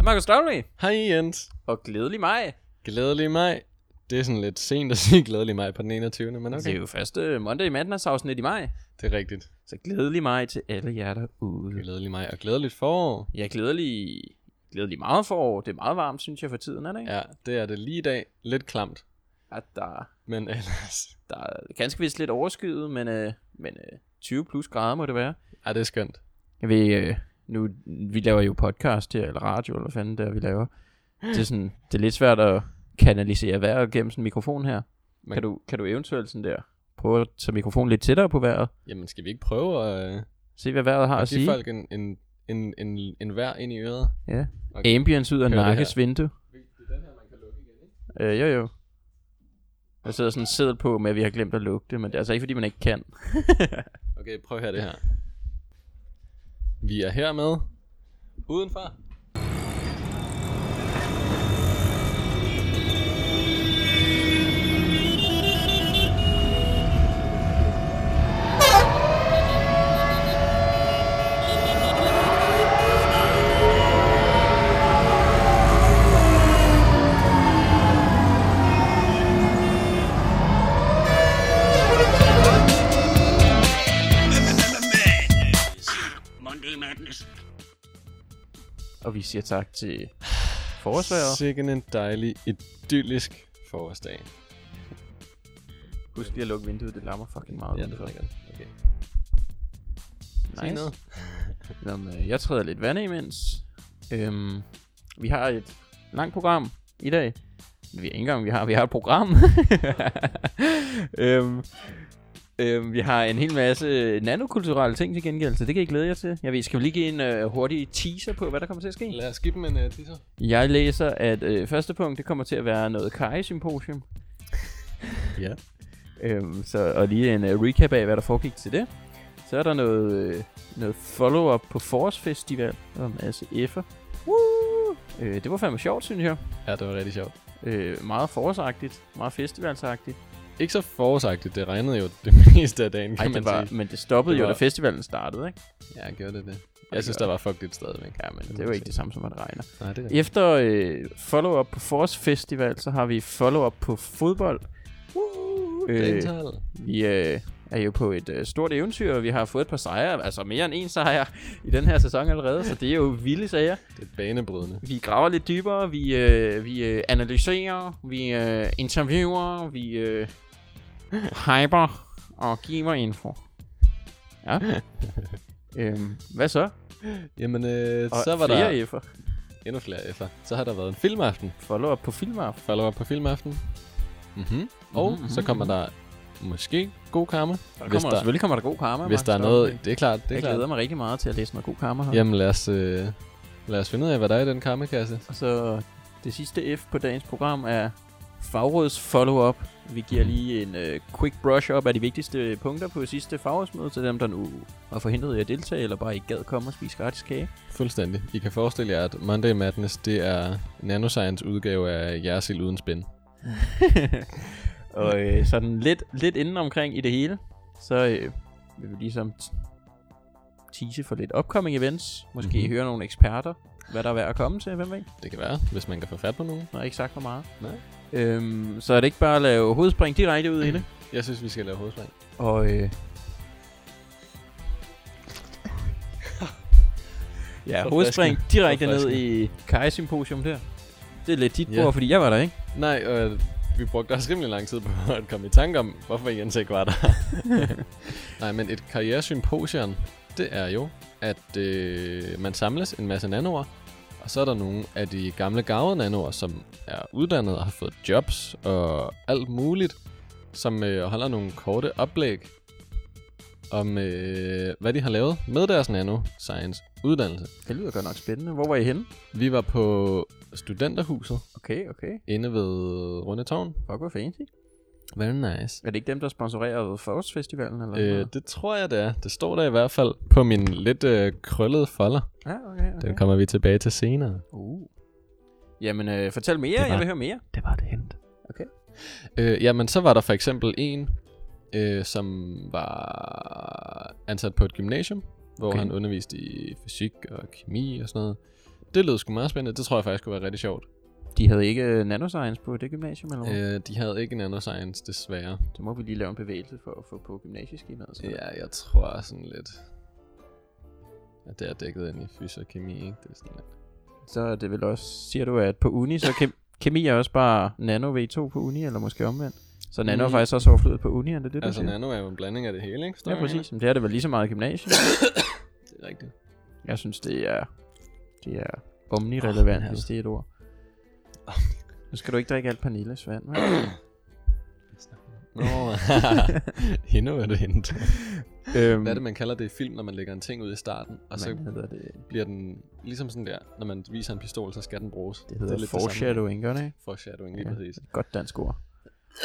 Hej Markus Dagli, Hej Jens. og glædelig mig. Glædelig maj. Det er sådan lidt sent at sige glædelig maj på den 21. Men Okay. Det er jo første Monday Madness afsnit i maj. Det er rigtigt. Så glædelig mig til alle jer derude. Glædelig maj og glædeligt forår. Jeg er glædelig, glædelig meget forår. Det er meget varmt, synes jeg, for tiden, er det ikke? Ja, det er det lige i dag. Lidt klamt. At der, Men ellers... der er ganske vist lidt overskyet, men, øh, men øh, 20 plus grader må det være. Ja, det er skønt. Jeg ved, øh, nu, vi laver jo podcast her, eller radio, eller hvad fanden det er, vi laver. Det er, sådan, det er lidt svært at kanalisere vejret gennem sådan en mikrofon her. Men- Kan, du, kan du eventuelt sådan der prøve at tage mikrofonen lidt tættere på vejret? Jamen, skal vi ikke prøve at, uh, Se, hvad vejret har at at sige. folk en, en, en, en, en vær ind i øret? Ja. Okay. Ambience ud af nakkes vindue. Det er den her, man kan lukke igen, ikke? Øh, jo, jo. Der sidder sådan en på med, at vi har glemt at lukke det, men det er altså ikke, fordi man ikke kan. Okay, prøv her det her. Vi er her med udenfor. Siger tak til forårsværet. Sikken en dejlig, idyllisk forårsdag. Husk lige at lukke vinduet, det larmer fucking meget. Ja, det er godt. Okay. Nice. noget. Nå, men, øh, jeg træder lidt vand imens. Øhm, vi har et langt program i dag. Vi har ikke engang, vi har, vi har et program. øhm, øhm, vi har en hel masse nanokulturelle ting til gengæld, så det kan I glæde jer til. Jeg ved, skal vi lige give en øh, hurtig teaser på, hvad der kommer til at ske? Lad os give dem en uh, teaser. Jeg læser, at øh, første punkt, det kommer til at være noget Kai-symposium. Ja. Øhm, så, og lige en uh, recap af, hvad der foregik til det. Så er der noget, øh, noget follow-up på Force Festival. En masse F'er. Woo! Øh, det var fandme sjovt, synes jeg. Ja, det var rigtig sjovt. Øh, meget forårsagtigt. Meget festivalsagtigt. Ikke så forårsagtigt, det regnede jo det meste af dagen, kan Ej, man det var, sige. men det stoppede Det jo, var- da festivalen startede, ikke? Ja, gjorde det det. det Jeg synes, der var fugtigt stadigvæk. Ja, men Det det, er jo man ikke det samme, som at det regner. Nej, det er. Efter øh, follow-up på Force Festival, så har vi follow-up på fodbold. Uh, Øh. Vi øh, er jo på et øh, stort eventyr, og vi har fået et par sejre, altså mere end en sejr i den her sæson allerede, så det er jo vilde sager. Det er banebrydende. Vi graver lidt dybere, vi, øh, vi øh, analyserer, vi øh, interviewer, vi øh, hyper og giver info. Ja. øhm, hvad så? Jamen, øh, Og så var flere der F'er. endnu flere F'er. Så har der været en filmaften. Follow up på filmaften. Follow up på filmaften. Mhm. Og Mhm, så kommer der måske god karma. Der Hvis kommer, der- selvfølgelig kommer der god karma. Hvis der er noget... Det er klart, det er Jeg klart. glæder mig rigtig meget til at læse noget god karma her. Jamen lad os, øh, lad os finde ud af, hvad der er i den karmakasse. Og så det sidste F på dagens program er fagråds follow-up. Vi giver lige en uh, quick brush up af de vigtigste punkter på sidste fagrådsmøde til dem, der nu var forhindret i at deltage, eller bare ikke gad komme og spise gratis kage. Fuldstændig. I kan forestille jer, at Monday Madness, det er nanoscience udgave af Jersild uden spænd. og øh, sådan lidt, lidt inden omkring i det hele, så øh, vil vi ligesom tease for lidt upcoming events. Måske Mhm. mm-hmm. høre nogle eksperter, hvad der er værd at komme til, hvem ved? Det kan være, hvis man kan få fat på nogen. Jeg har ikke sagt for meget. Nej. Øhm, så er det ikke bare at lave hovedspring direkte ud i det. Jeg synes, vi skal lave hovedspring. Og øh... ja, hovedspring direkte ned i Kai Symposium der. Det er lidt dit Ja. bord, fordi jeg var der, ikke? Nej, og vi brugte også rimelig lang tid på at komme i tanke om, hvorfor Jens ikke var der. Nej, men et karrieresymposium, det er jo, at øh, man samles en masse nanoer, og så er der nogle af de gamle gavede nanoer, som er uddannet og har fået jobs og alt muligt, som øh, holder nogle korte oplæg om, øh, hvad de har lavet med deres nanoscience uddannelse. Det lyder godt nok spændende. Hvor var I henne? Vi var på studenterhuset Okay, okay. inde ved Rundetårn. Fuck, hvor fancy. Very nice. Er det ikke dem, der sponsorerer Faust Festivalen? Eller Øh, noget? det tror jeg, det er. Det står der i hvert fald på min lidt øh, krøllede folder. Ja, okay, okay. Den kommer vi tilbage til senere. Uh. Jamen, øh, fortæl mere. Var- Jeg vil høre mere. Det var det hent. Okay. Øh, jamen, så var der for eksempel en, øh, som var ansat på et gymnasium, hvor okay. han underviste i fysik og kemi og sådan noget. Det lød sgu meget spændende. Det tror jeg faktisk kunne være rigtig sjovt. De havde ikke øh, nanoscience på det gymnasium, eller hvad? Øh, de havde ikke nanoscience, desværre. Så må vi lige lave en bevægelse for at få på gymnasieskemaet. Så. Ja, jeg tror sådan lidt... At det er dækket ind i fys og kemi, ikke? Det er sådan lidt... Så er det vel også, siger du, at på uni, så kem, kemi er også bare nano V2 på uni, eller måske omvendt. Så nano er Mm. faktisk også overflødet på uni, er det det, Altså, siger? nano er jo en blanding af det hele, ikke? Står Ja, præcis. Men det er det vel lige så meget i gymnasiet. Det er rigtigt. Jeg synes, det er, det er omnirelevant, Åh, hvis det er et ord. Nu skal du ikke drikke alt Pernilles vand, hva'? Nå, hende er det hente. øhm, Hvad er det, man kalder det i film, når man lægger en ting ud i starten, og så Hvad hedder det? bliver den ligesom sådan der, når man viser en pistol, så skal den bruges. Det hedder det foreshadowing, gør det ikke? Foreshadowing, lige Ja. præcis. Godt dansk ord.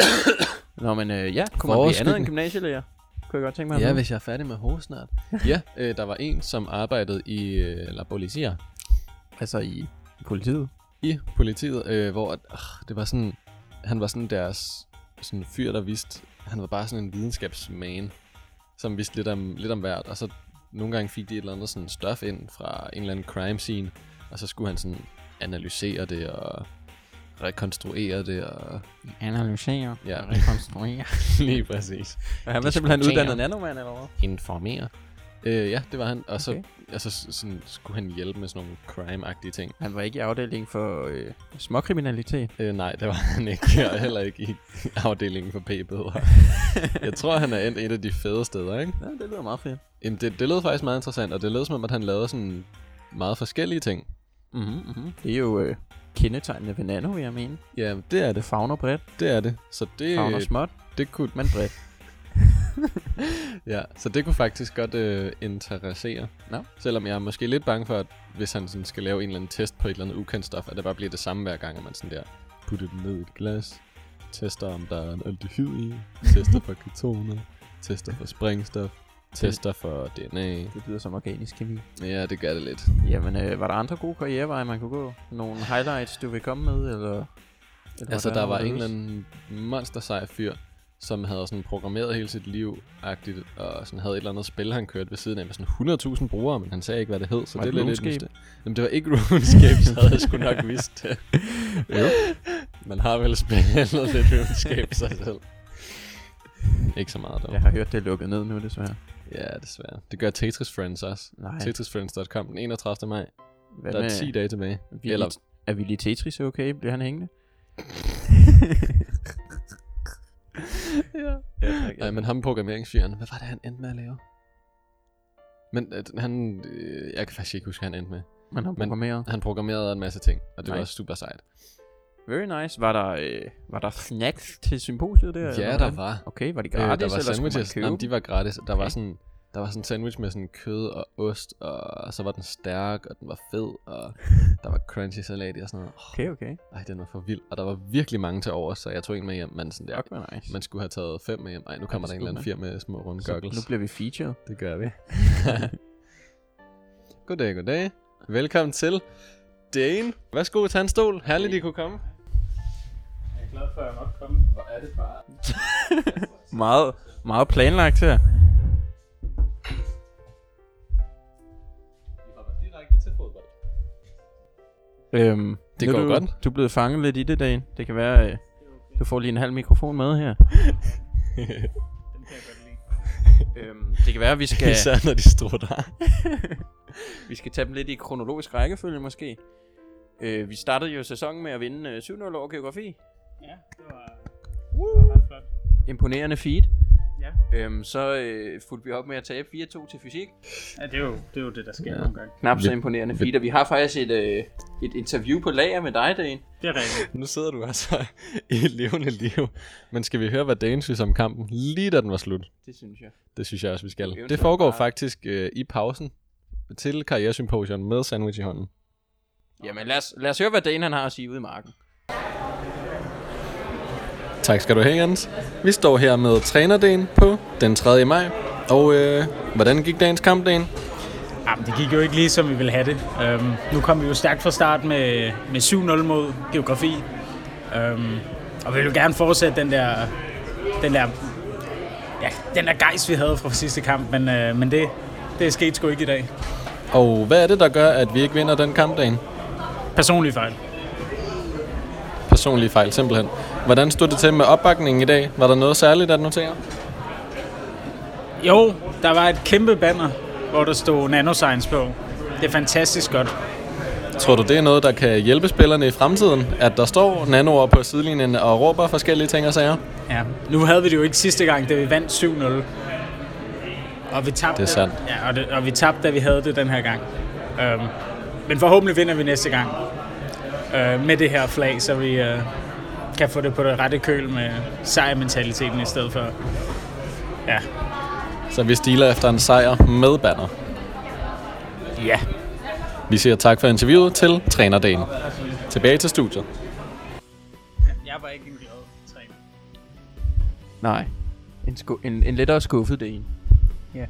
Nå, men øh, ja, kunne man blive andet end gymnasielærer? Kunne jeg godt tænke mig Ja, hvis jeg er færdig med hovedet snart. ja, øh, der var en, som arbejdede i øh, La Policia, Altså i politiet. I politiet, øh, hvor at, øh, det var sådan, han var sådan deres sådan fyr, der vidste, han var bare sådan en videnskabsman, som vidste lidt om, lidt om hvert, og så nogle gange fik de et eller andet sådan stof ind fra en eller anden crime scene, og så skulle han sådan analysere det og rekonstruere det, og Analysere Ja. og rekonstruere. lige præcis. Og han var simpelthen uddannet nanomand, eller hvad? Informere. Øh, ja, det var han, og så Okay. Altså, sådan, skulle han hjælpe med sådan nogle crime-agtige ting. Han var ikke i afdelingen for øh, småkriminalitet. Øh, nej, det var han ikke, og heller ikke i afdelingen for p-bøder. Jeg tror, han er endt et af de fede steder, ikke? Ja, det lyder meget fedt. Jamen, det, det lød faktisk meget interessant, og det lød som om, at han lavede sådan meget forskellige ting. Mm-hmm, mm-hmm. Det er jo øh, kendetegnende ved nano, vil jeg mene. Ja, det er Det det. fagner bredt, Det er det. Så det, fagner småt, det kunne, men bredt. ja, så det kunne faktisk godt øh, interessere. Nå. Selvom jeg er måske lidt bange for, at hvis han sådan skal lave en eller anden test på et eller andet ukendt stof, at det bare bliver det samme hver gang, at man sådan der putter den ned i et glas, tester om der er en aldehyd i, tester for ketoner, tester for sprængstof, tester for DNA. Det lyder som organisk kemi. Ja, det gør det lidt. Jamen, øh, var der andre gode karriereveje, man kunne gå? Nogle highlights, du vil komme med, eller? eller Altså, hvordan der var det en eller anden monster sej fyr, som havde sådan programmeret hele sit liv agtigt og sådan havde et eller andet spil, han kørte ved siden af med sådan 100.000 brugere, men han sagde ikke, hvad det hed, så Var det, det er lidt et. Jamen, det var ikke RuneScape, så havde jeg sgu nok vidst det. Jo. Man har vel spillet lidt RuneScape sig selv. Ikke så meget dog. Jeg har hørt, det er lukket ned nu, desværre. Ja, desværre. Det gør Tetris Friends også. Nej. Tetrisfriends.com den 31. maj. Hvad Der er med 10 dage tilbage. Willy, Eller, Er Willy Tetris okay? Bliver han hængende? ja. ja, tak, Nej, men ham programmeringsfyren, hvad var det, han endte med at lave? Men at han, øh, jeg kan faktisk ikke huske, hvad han endte med. Man har men- programmeret. Han programmerede en masse ting, og det var Nice. også super sejt. Very nice. Var der, øh, var der snacks til symposiet der? eller Ja, der var. Okay, var de Øh, gratis, der var eller skulle man sandwiches. købe? Jamen, de var gratis. Der var Okay. sådan der var sådan en sandwich med sådan kød og ost, og så var den stærk, og den var fed, og der var crunchy salat i og sådan noget. Okay, okay. Ej, den var for vild. Og der var virkelig mange til over, så jeg tog en med hjem. Men sådan der, hvor nice. man skulle have taget fem med hjem. Ej, nu kommer der en eller anden fire med små runde Så goggles. nu bliver vi featured. Det gør vi. goddag, goddag. Velkommen til Dane. Værsgo, tag en stol. Herligt, I kunne komme. Jeg er glad for, at jeg måtte komme. Hvor er det bare... Meget, meget planlagt her. Øhm, Det går du, godt. Du er blevet fanget lidt i det, Dan. Det kan være, øh, du får lige en halv mikrofon med her. Den kan jeg godt lide. øhm, det kan være, at vi skal, Især når de strutter. vi skal tage dem lidt i kronologisk rækkefølge måske. Øh, vi startede jo sæsonen med at vinde øh, 7-0 over geografi. Ja, det var, det var ret flot. Imponerende feed. Ja. Øhm, så øh, fulgte vi op med at tabe 4-2 til fysik. ja, det er jo det, er jo det der sker Ja. nogle gange. Knap så imponerende feed. Og vi har faktisk et, øh, et interview på lager med dig, Dan. Det er rigtigt. Nu sidder du altså i et levende liv. Men skal vi høre, hvad Dane synes om kampen, lige da den var slut? Det synes jeg. Det synes jeg også, vi skal. Eventuelt Det foregår bare- faktisk øh, i pausen til karrieresymposion med sandwich i hånden. Jamen lad os, lad os høre, hvad Dan han har at sige ude i marken. Tak skal du have, Jens. Vi står her med trænerdagen på den 3. maj. Og øh, hvordan gik dagens kamp, dagen? Jamen, det gik jo ikke lige, som vi ville have det. Um, nu kom vi jo stærkt fra start med, med 7-0 mod geografi. Um, og vi vil jo gerne fortsætte den der, den der, ja, den der gejst, vi havde fra sidste kamp. Men, uh, men det, det skete sgu ikke i dag. Og hvad er det, der gør, at vi ikke vinder den kamp, dagen? personlig fejl. Personlige fejl, simpelthen. Hvordan stod det til med opbakningen i dag? Var der noget særligt at notere? Jo, der var et kæmpe banner, hvor der stod nanoscience på. Det er fantastisk godt. Tror du, det er noget, der kan hjælpe spillerne i fremtiden? At der står nanoer på sidelinjen og råber forskellige ting og sager? Ja. Nu havde vi det jo ikke sidste gang, da vi vandt 7-0. Og vi tabte, Det er sandt. Ja, og, det, og vi tabte, da vi havde det den her gang. Um, men forhåbentlig vinder vi næste gang uh, med det her flag, så vi uh, kan få det på det rette køl med sejrmentaliteten i stedet for... Ja. Så vi stiler efter en sejr med banner. Ja. Vi siger tak for interviewet til trænerdagen. Tilbage til studiet. Jeg var ikke en glad træner. Nej. En, sku- en, en lettere skuffet det en. Ja.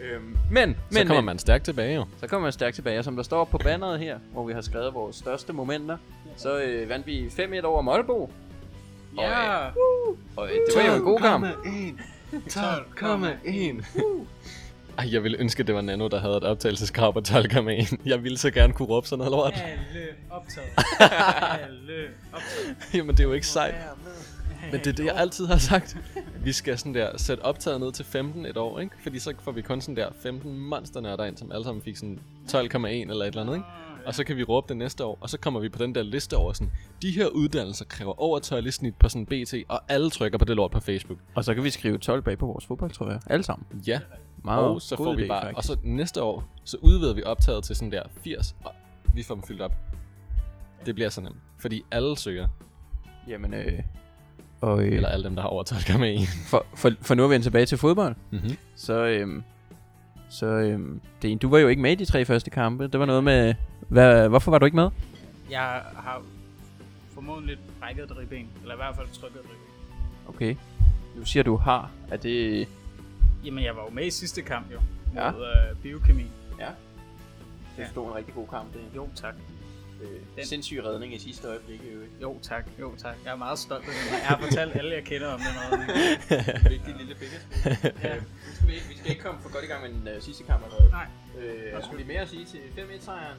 Øhm, men, Så men, kommer men, man stærkt tilbage jo. så kommer man stærkt tilbage. Og som der står på banneret her, hvor vi har skrevet vores største momenter, så øh, vandt vi 5-1 over Molbo. Ja. Og øh, det var jo en god kamp. 12,1. Ej, jeg ville ønske, det var Nano, der havde et optagelseskrav på 12,1. Jeg ville så gerne kunne råbe sådan noget lort. Alle optaget. Alle optaget. Jamen, det er jo ikke sejt. Men det er det, jeg altid har sagt. Vi skal sådan der sætte optaget ned til 15 et år, ikke? Fordi så får vi kun sådan der 15 monsternørder ind, som alle sammen fik sådan 12,1 eller et eller andet, ikke? Og så kan vi råbe det næste år, og så kommer vi på den der liste over sådan, de her uddannelser kræver over 12 i snit på sådan BT, og alle trykker på det lort på Facebook. Og så kan vi skrive 12 bag på vores fodboldtrøjer. Alle sammen. Ja, Meget og så får vi idé, bare, faktisk. og så næste år, så udvider vi optaget til sådan der 80, og vi får dem fyldt op. Det bliver så nemt, fordi alle søger, Jamen, øh, og øh, eller alle dem, der har over 12,1. for, for, for nu at vende tilbage til fodbold, Mm-hmm. så, øhm, så øhm, det, du var jo ikke med i de tre første kampe. Det var noget med, hvad, hvorfor var du ikke med? Jeg har formodentlig brækket et ribben, eller i hvert fald trykket et ribben. Okay. Nu siger du har. Er det... Jamen, jeg var jo med i sidste kamp jo, Ja. mod øh, biokemi. Ja. Det Ja. stod en rigtig god kamp, det. Jo, tak. Øh, Den- sindssyg redning i sidste øjeblik, i øvrigt. Jo, tak. Jo, tak. Jeg er meget stolt af den. Jeg har fortalt alle, jeg kender om den redning. Vigtig lille billede. ja. nu skal vi, ikke, vi skal ikke komme for godt i gang med den øh, sidste kamp allerede. Nej. Øh, har vi mere at sige til 5-1-sejren?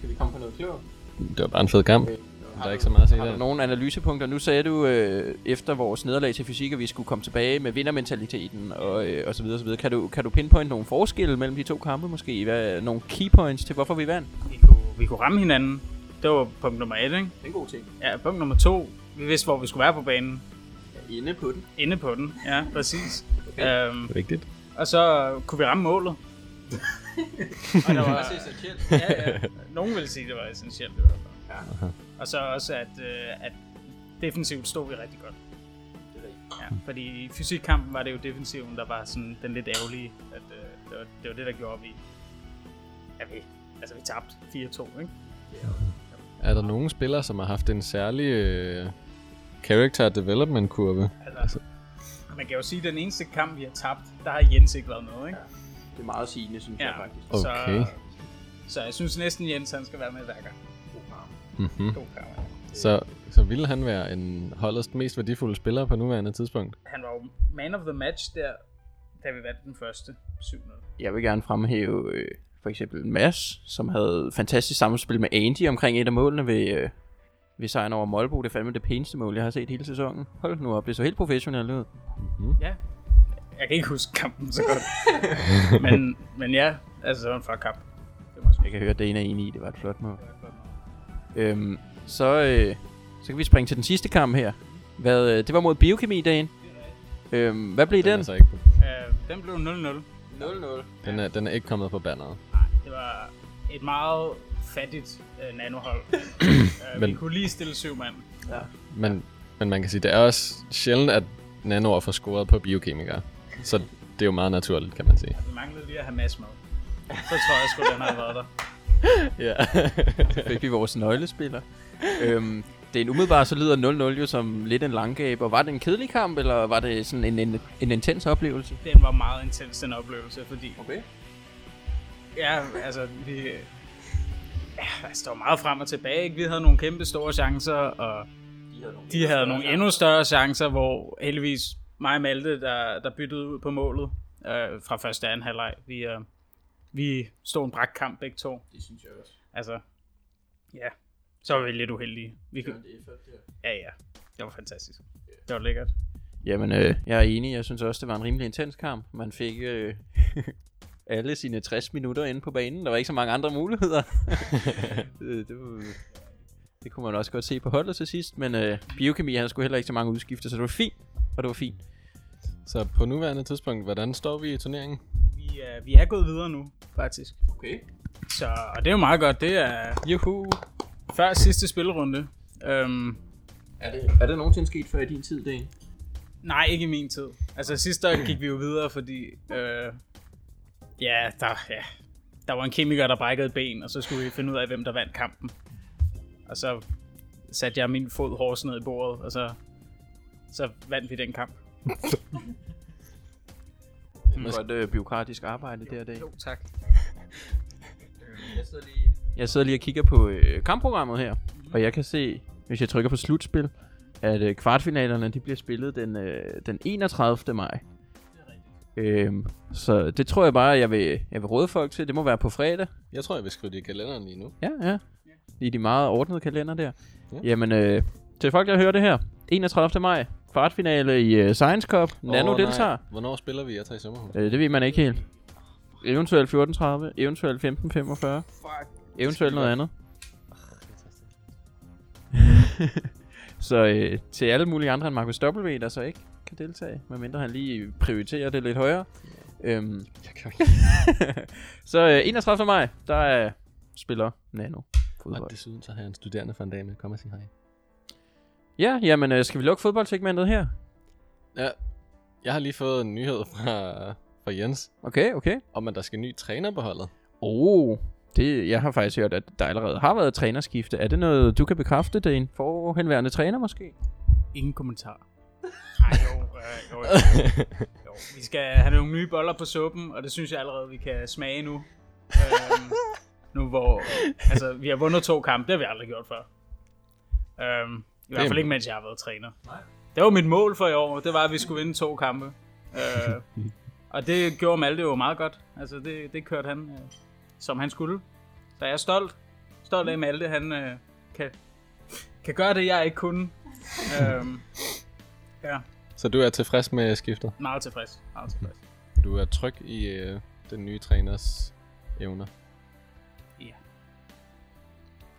Kan vi komme på noget klogt? Det var bare en fed kamp. Okay. Der er ikke så meget at sige Har der. du nogle analysepunkter? Nu sagde du øh, efter vores nederlag til fysik, at vi skulle komme tilbage med vindermentaliteten og, øh, og så videre, og så videre. Kan du, kan du pinpointe nogle forskelle mellem de to kampe måske? Hvad, nogle key points til, hvorfor vi vandt? Vi kunne, vi kunne ramme hinanden. Det var punkt nummer et, ikke? Det er en god ting. Ja, punkt nummer to. Vi vidste, hvor vi skulle være på banen. Inde på den. Inde på den. Ja, præcis. Okay. Øhm, vigtigt. og så kunne vi ramme målet. Og der var, essentielt. ja, ja. Nogen vil sige, det var essentielt i hvert fald. Ja. Og så også, at, øh, at defensivt stod vi rigtig godt. Ja, fordi i fysikkampen var det jo defensiven, der var sådan den lidt ærgerlige, at øh, det, var, det var det, der gjorde, at vi, at vi, altså vi tabte 4-2, ikke? Er der nogen spillere, som har haft en særlig øh, character development kurve? Altså, man kan jo sige, at den eneste kamp, vi har tabt, der har Jens ikke været med, ikke? Det er meget sigende, synes Ja. jeg faktisk. Okay. Så, så jeg synes næsten, Jens han skal være med hver gang. Mm-hmm. God kamp. ja. Så, så ville han være en holdets mest værdifulde spiller på nuværende tidspunkt? Han var jo man of the match der, da vi vandt den første 7-0. Jeg vil gerne fremhæve øh, for eksempel Mads, som havde fantastisk samspil med Andy omkring et af målene ved, øh, ved sejren over Molbo. Det er fandme det pæneste mål, jeg har set hele sæsonen. Hold nu op, det så helt professionelt ud. Ja. Jeg kan ikke huske kampen så godt. men, men ja, altså det var en flot kamp. Det må jeg kan høre, at Dana er enig i, det var et flot mål. Øhm, så, øh, så kan vi springe til den sidste kamp her. Hvad, øh, det var mod biokemi-dagen. Øhm, hvad blev Den den? er så ikke på. Øh, den blev 0-0. 0-0. Den er, den er ikke kommet på banneret. Det var et meget fattigt øh, nanohold. øh, vi Men- kunne lige stille syv mand. Men, men man kan sige, det er også sjældent, at nanoer får scoret på biokemikere. Så det er jo meget naturligt, kan man sige. Vi manglede lige at have masse med. Så tror jeg sgu, den har været der. Ja. Fik vi vores nøglespiller. øhm, det er en umiddelbart, så lyder 0-0 jo som lidt en langgab. Og var det en kedelig kamp, eller var det sådan en, en, en intens oplevelse? Den var meget intens, den oplevelse, fordi... Okay. Ja, altså, vi... Ja, altså, der var meget frem og tilbage, ikke? Vi havde nogle kæmpe store chancer, og de havde nogle endnu større chancer, hvor heldigvis mig og Malte, der, der byttede ud på målet øh, fra første og anden halvleg. Vi, øh, vi stod en brak kamp begge to. Det synes jeg også. Altså, ja. Så var vi lidt uheldige. Vi kunne... Ja, ja. Det var fantastisk. Det var lækkert. Jamen, øh, jeg er enig. Jeg synes også, det var en rimelig intens kamp. Man fik øh, alle sine 60 minutter inde på banen. Der var ikke så mange andre muligheder. det, det, var, det kunne man også godt se på holdet til sidst. Men øh, Biokemi, han skulle heller ikke så mange udskifter, så det var fint. Og det var fint. Så på nuværende tidspunkt, hvordan står vi i turneringen? Vi er, vi er gået videre nu, faktisk. Okay. Så, og det er jo meget godt. Det er Juhu! før sidste spillerunde. Øhm, Er det, er det nogensinde sket før i din tid, Dan? nej, ikke i min tid. Altså sidste år gik vi jo videre, fordi... Øh, ja, der, ja, der var en kemiker, der brækkede et ben, og så skulle vi finde ud af, hvem der vandt kampen. Og så satte jeg min fod hårdt ned i bordet, og så, så vandt vi den kamp. Det var godt øh, byråkratisk arbejde der, Dan. Jo, tak. Jeg sidder lige, jeg sidder lige og kigger på øh, kampprogrammet her, og jeg kan se, hvis jeg trykker på slutspil, at øh, kvartfinalerne de bliver spillet den, øh, den 31. maj. Øhm, så det tror jeg bare, jeg vil, jeg vil råde folk til. Det må være på fredag. Jeg tror, jeg vil skrive det i kalenderen lige nu. Ja, ja. I de meget ordnede kalender der. Ja. Jamen, øh, til folk, der hører det her. 31. maj. Kvartfinale i øh, Science Cup. Nano Åh, deltager. nej. Hvornår spiller vi? Jeg tager i sommerhus. Øh, det ved man ikke helt. Eventuelt 14.30, eventuelt 15.45, Fuck. eventuelt noget andet. Så øh, til alle mulige andre end Markus W, der så ikke kan deltage, medmindre han lige prioriterer det lidt højere. Øhm, Jeg kan jo ikke. så øh, 31. maj, der er spiller Nano fodbold. Og desuden så har jeg en studerende for en dag med. Kom og sig hej. Ja, jamen øh, skal vi lukke fodboldsegmentet her? Ja, jeg har lige fået en nyhed fra, fra Jens, Okay, okay. om at der skal en ny træner på holdet. Oh, det, jeg har faktisk hørt, at der allerede har været trænerskifte. Er det noget, du kan bekræfte? Det er en forhenværende træner måske? Ingen kommentar. Ej, jo, øh, jo, jo, jo. jo. Vi skal have nogle nye boller på suppen, og det synes jeg allerede, vi kan smage nu. Øhm, nu hvor, altså, vi har vundet to kampe, det har vi aldrig gjort før. Øhm, I hvert fald ikke, mens jeg har været træner. Det var mit mål for i år, det var, at vi skulle vinde to kampe. Øh, og det gjorde Malte jo meget godt. Altså, det, det kørte han, øh, som han skulle. Så jeg er stolt. Stolt af, at Malte, han øh, kan, kan gøre det, jeg ikke kunne. øhm, ja, Så du er tilfreds med skiftet? meget tilfreds. Meget tilfreds. Du er tryg i øh, den nye træners evner? Ja.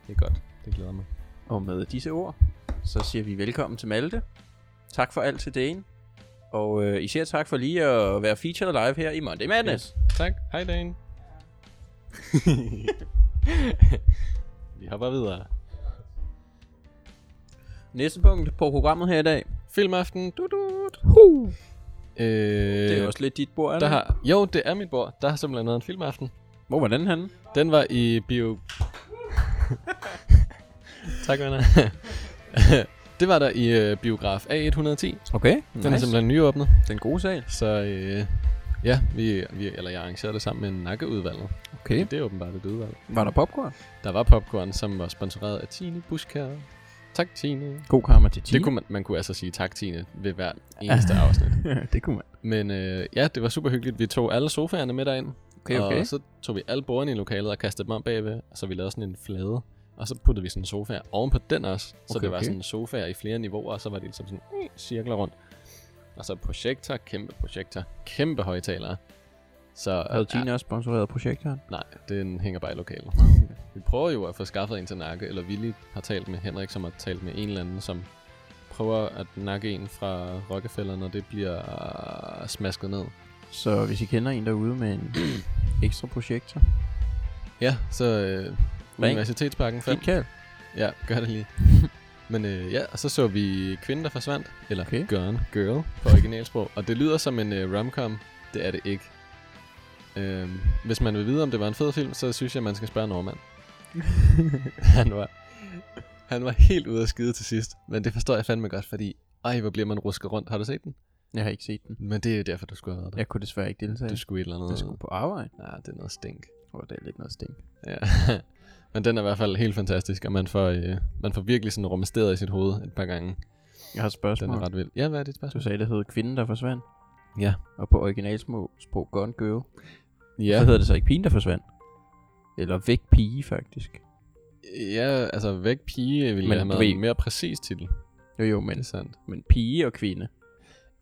Det er godt. Det glæder mig. Og med disse ord, så siger vi velkommen til Malte. Tak for alt til dagen. Og øh, især tak for lige at være featured live her i Monday Madness. Tak. Hej, Dan. Vi hopper videre. Næste punkt på programmet her i dag. Filmaften. Du, du. Uh. Øh, Det er også lidt dit bord, er der har, Jo, det er mit bord. Der har simpelthen været en filmaften. Hvor var den henne? Den var i bio... tak, venner. det var der i øh, biograf A110. Okay, Den nice. er simpelthen nyåbnet. Den gode sal. Så øh, ja, vi, vi, eller jeg arrangerede det sammen med nakkeudvalget. Okay. Det er åbenbart et udvalg. Var der popcorn? Der var popcorn, som var sponsoreret af Tine Buskær. Tak, Tine. God karma til 10. Det kunne man, man kunne altså sige tak, Tine, ved hver eneste afsnit. det kunne man. Men øh, ja, det var super hyggeligt. Vi tog alle sofaerne med derind. Okay, okay. Og så tog vi alle bordene i lokalet og kastede dem om bagved. Og så vi lavede sådan en flade. Og så puttede vi sådan en sofa oven på den også. Så Okay, det var okay. sådan sofaer i flere niveauer, og så var det ligesom sådan øh, cirkler rundt. Og så projektor, kæmpe projektor, kæmpe højtalere. Så Havde Tine også sponsoreret projektoren? Nej, den hænger bare i lokalet. vi prøver jo at få skaffet en til nakke, eller Willy har talt med Henrik, som har talt med en eller anden, som prøver at nakke en fra Rockefeller, når det bliver øh, smasket ned. Så hvis I kender en derude med en ekstra projektor, Ja, så øh, Ring. Universitetsparken 5. fint kald. Ja, gør det lige. Men øh, ja, og så så vi Kvinden, der forsvandt, eller Okay. okay. Girl, på originalsprog. Og det lyder som en øh, romcom. Det er det ikke. Øhm, hvis man vil vide, om det var en fed film, så synes jeg, man skal spørge Norman. han var han var helt ude af skide til sidst. Men det forstår jeg fandme godt, fordi... Ej, hvor bliver man rusket rundt. Har du set den? Jeg har ikke set den. Men det er derfor, du skulle have været der. Jeg kunne desværre ikke deltage. Du skulle et eller andet... Det skulle på arbejde. Ja, det er noget stink. Og det er lidt noget stink. Ja. Men den er i hvert fald helt fantastisk, og man får, øh, man får virkelig sådan rumsteret i sit hoved et par gange. Jeg har et Den spørgsmål. er ret vild. Ja, hvad er dit Du spørgsmål? sagde, det hed Kvinden, der forsvandt. Ja. Og på originalsprog Gone Girl. Ja. Så hedder det så ikke Pigen, der forsvandt. Eller væk pige, faktisk. Ja, altså væk pige ville Men have du været en mere præcis titel. Jo, jo, Det men, er sandt. men pige og kvinde.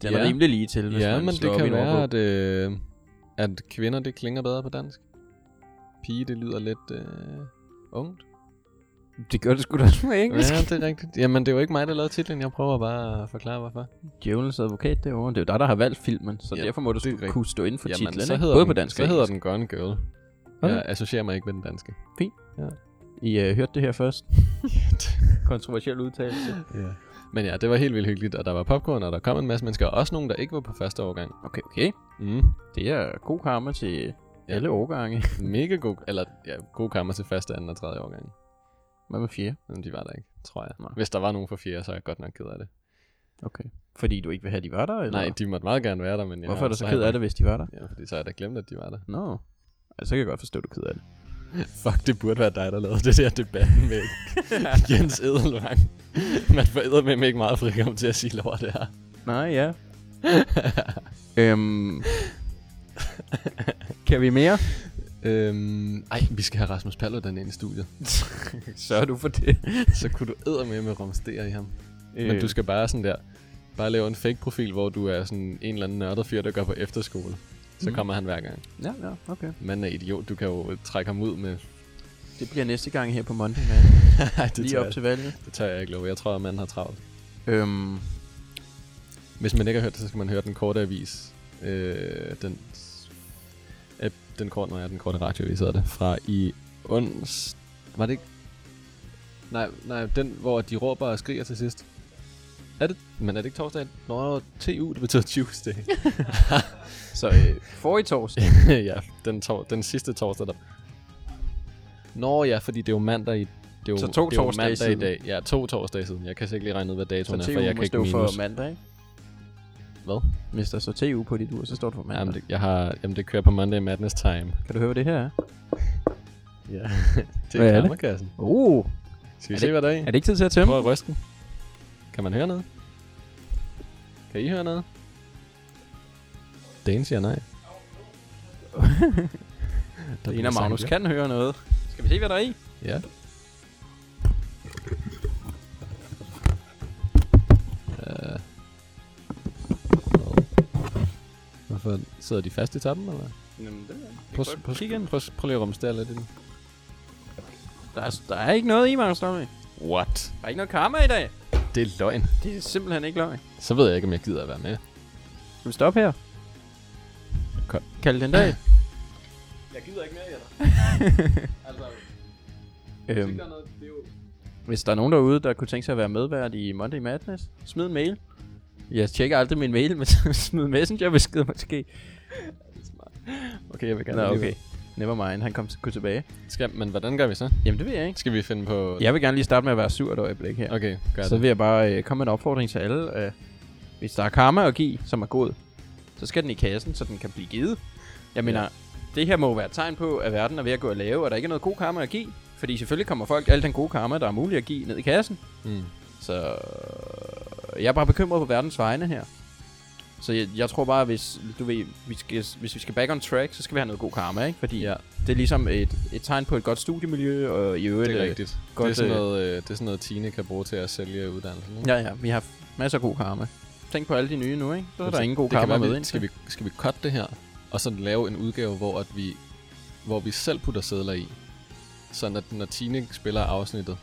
Den er Ja. rimelig lige til, hvis Ja, man men det kan være, at, øh, at kvinder, det klinger bedre på dansk. Pige, det lyder lidt øh, ungt. Det gør det sgu da også med engelsk. Ja, det er rigtigt. Jamen, det er jo ikke mig, der lavede titlen. Jeg prøver bare at forklare, hvorfor. Djævelens advokat derovre. Det er jo dig, der har valgt filmen, så Ja, derfor må du sgu kunne stå inden for Jamen, titlen, så ikke? hedder Både den, på dansk Så og hedder den Gone Girl. Okay. Jeg associerer mig ikke med den danske. I uh, hørte det her først. Kontroversiel udtalelse. Ja. Men ja, det var helt vildt hyggeligt, og der var popcorn, og der kom en masse mennesker, og også nogen, der ikke var på første årgang. Okay, okay. Mm. Det er god karma til Ja. alle årgange. Mega god, eller ja, god kammer til første, anden og tredje årgang. Hvad med fjerde? Men de var der ikke, tror jeg. Nej. Hvis der var nogen for fjerde, så er jeg godt nok ked af det. Okay. Fordi du ikke vil have, de var der, eller? Nej, de måtte meget gerne være der, men jeg Hvorfor er du så ked af det, hvis de var der? Ja, fordi så har jeg da glemt, at de var der. Nå. No. Altså, så kan jeg godt forstå, at du er ked af det. Fuck, det burde være dig, der lavede det der debatten med Jens Edelvang. Man får med ikke meget frikom til at sige lort det her. Nej, ja. øhm, kan vi mere? øhm, ej, vi skal have Rasmus Paludan ind i studiet. Sørger du for det? Så kunne du eddermame med rumstere i ham. Øh, Men du skal bare sådan der, bare lave en fake profil, hvor du er sådan en eller anden nørdet fyr, der går på efterskole. Så Mhm. kommer han hver gang. Ja, ja, okay. Manden er idiot, du kan jo trække ham ud med... Det bliver næste gang her på Monday, man. Det, Lige op jeg, til valget. det tør jeg ikke love. Jeg tror, at manden har travlt. Øhm, Hvis man ikke har hørt det, så skal man høre den korte avis. Øh, den, øh, den korte, når jeg den korte radioavis hedder det. Fra i ons... Var det ikke... Nej, nej, den, hvor de råber og skriger til sidst. Er det? Men er det ikke torsdag? Nå, TU, det betyder Tuesday. så øh, for i torsdag. ja, den, tor- den sidste torsdag, der... Nå ja, fordi det er jo mandag i... Det er jo, Så to det er jo mandag siden. i dag. Ja, to torsdage siden. Jeg kan så ikke lige regne ud, hvad Så datoen er, for jeg kan ikke minus. for mandag, ikke? Hvad? Hvis der står TU på dit ur, så står det for mandag. Jamen, det, jeg har, jamen, det kører på Monday Madness Time. Kan du høre, hvad det her er? Ja, det er er kammerkassen. Uh, Skal vi Er se, det- hvad der er i? er det ikke tid til at tømme? Prøv at ryste den. Kan man høre noget? Kan I høre noget? Dane siger nej. Der er en af Magnus kan høre noget. Skal vi se, hvad der er i? Ja. ja. Hvorfor sidder de fast i toppen, eller? Jamen, det er Prøv, prøv, kig ind. prøv, prøv lige at rumstere lidt i den. Der er, der er ikke noget i, Magnus Dolby. What? Der er ikke noget karma i dag. Det er løgn. Det er simpelthen ikke løgn. Så ved jeg ikke, om jeg gider at være med. Skal vi stoppe her? Kom. Kald den dag. Jeg gider ikke mere, Jette. altså, øhm, noget, det er jo... hvis der er nogen derude, der kunne tænke sig at være medvært i Monday Madness, smid en mail. Jeg tjekker aldrig min mail, men smid en messenger besked måske. Okay, jeg vil gerne Nå, alligevel. okay. Never mind, han kom gå tilbage. Skal, men hvordan gør vi så? Jamen, det ved jeg ikke. Skal vi finde på... Jeg vil gerne lige starte med at være sur et øjeblik her. Okay, gør Så det. vil jeg bare øh, komme med en opfordring til alle. Øh, hvis der er karma at give, som er god, så skal den i kassen, så den kan blive givet. Jeg mener, Ja. det her må være et tegn på, at verden er ved at gå og lave, og der ikke er noget god karma at give. Fordi selvfølgelig kommer folk al den gode karma, der er muligt at give, ned i kassen. Mm. Så jeg er bare bekymret på verdens vegne her. Så jeg, jeg tror bare, hvis, du ved, vi skal, hvis vi skal back on track, så skal vi have noget god karma, ikke? Fordi Ja, det er ligesom et, et tegn på et godt studiemiljø, og i øvrigt... det er øh, rigtigt. godt, det, er sådan øh, noget, øh, det er sådan noget, Tine kan bruge til at sælge uddannelsen. ikke? Ja, ja, vi har masser af god karma. Tænk på alle de nye nu, ikke? Så er der ingen god det kan karma være, med ind. skal, vi, skal vi cut det her, og så lave en udgave, hvor, at vi, hvor vi selv putter sædler i. Så når, når Tine spiller afsnittet,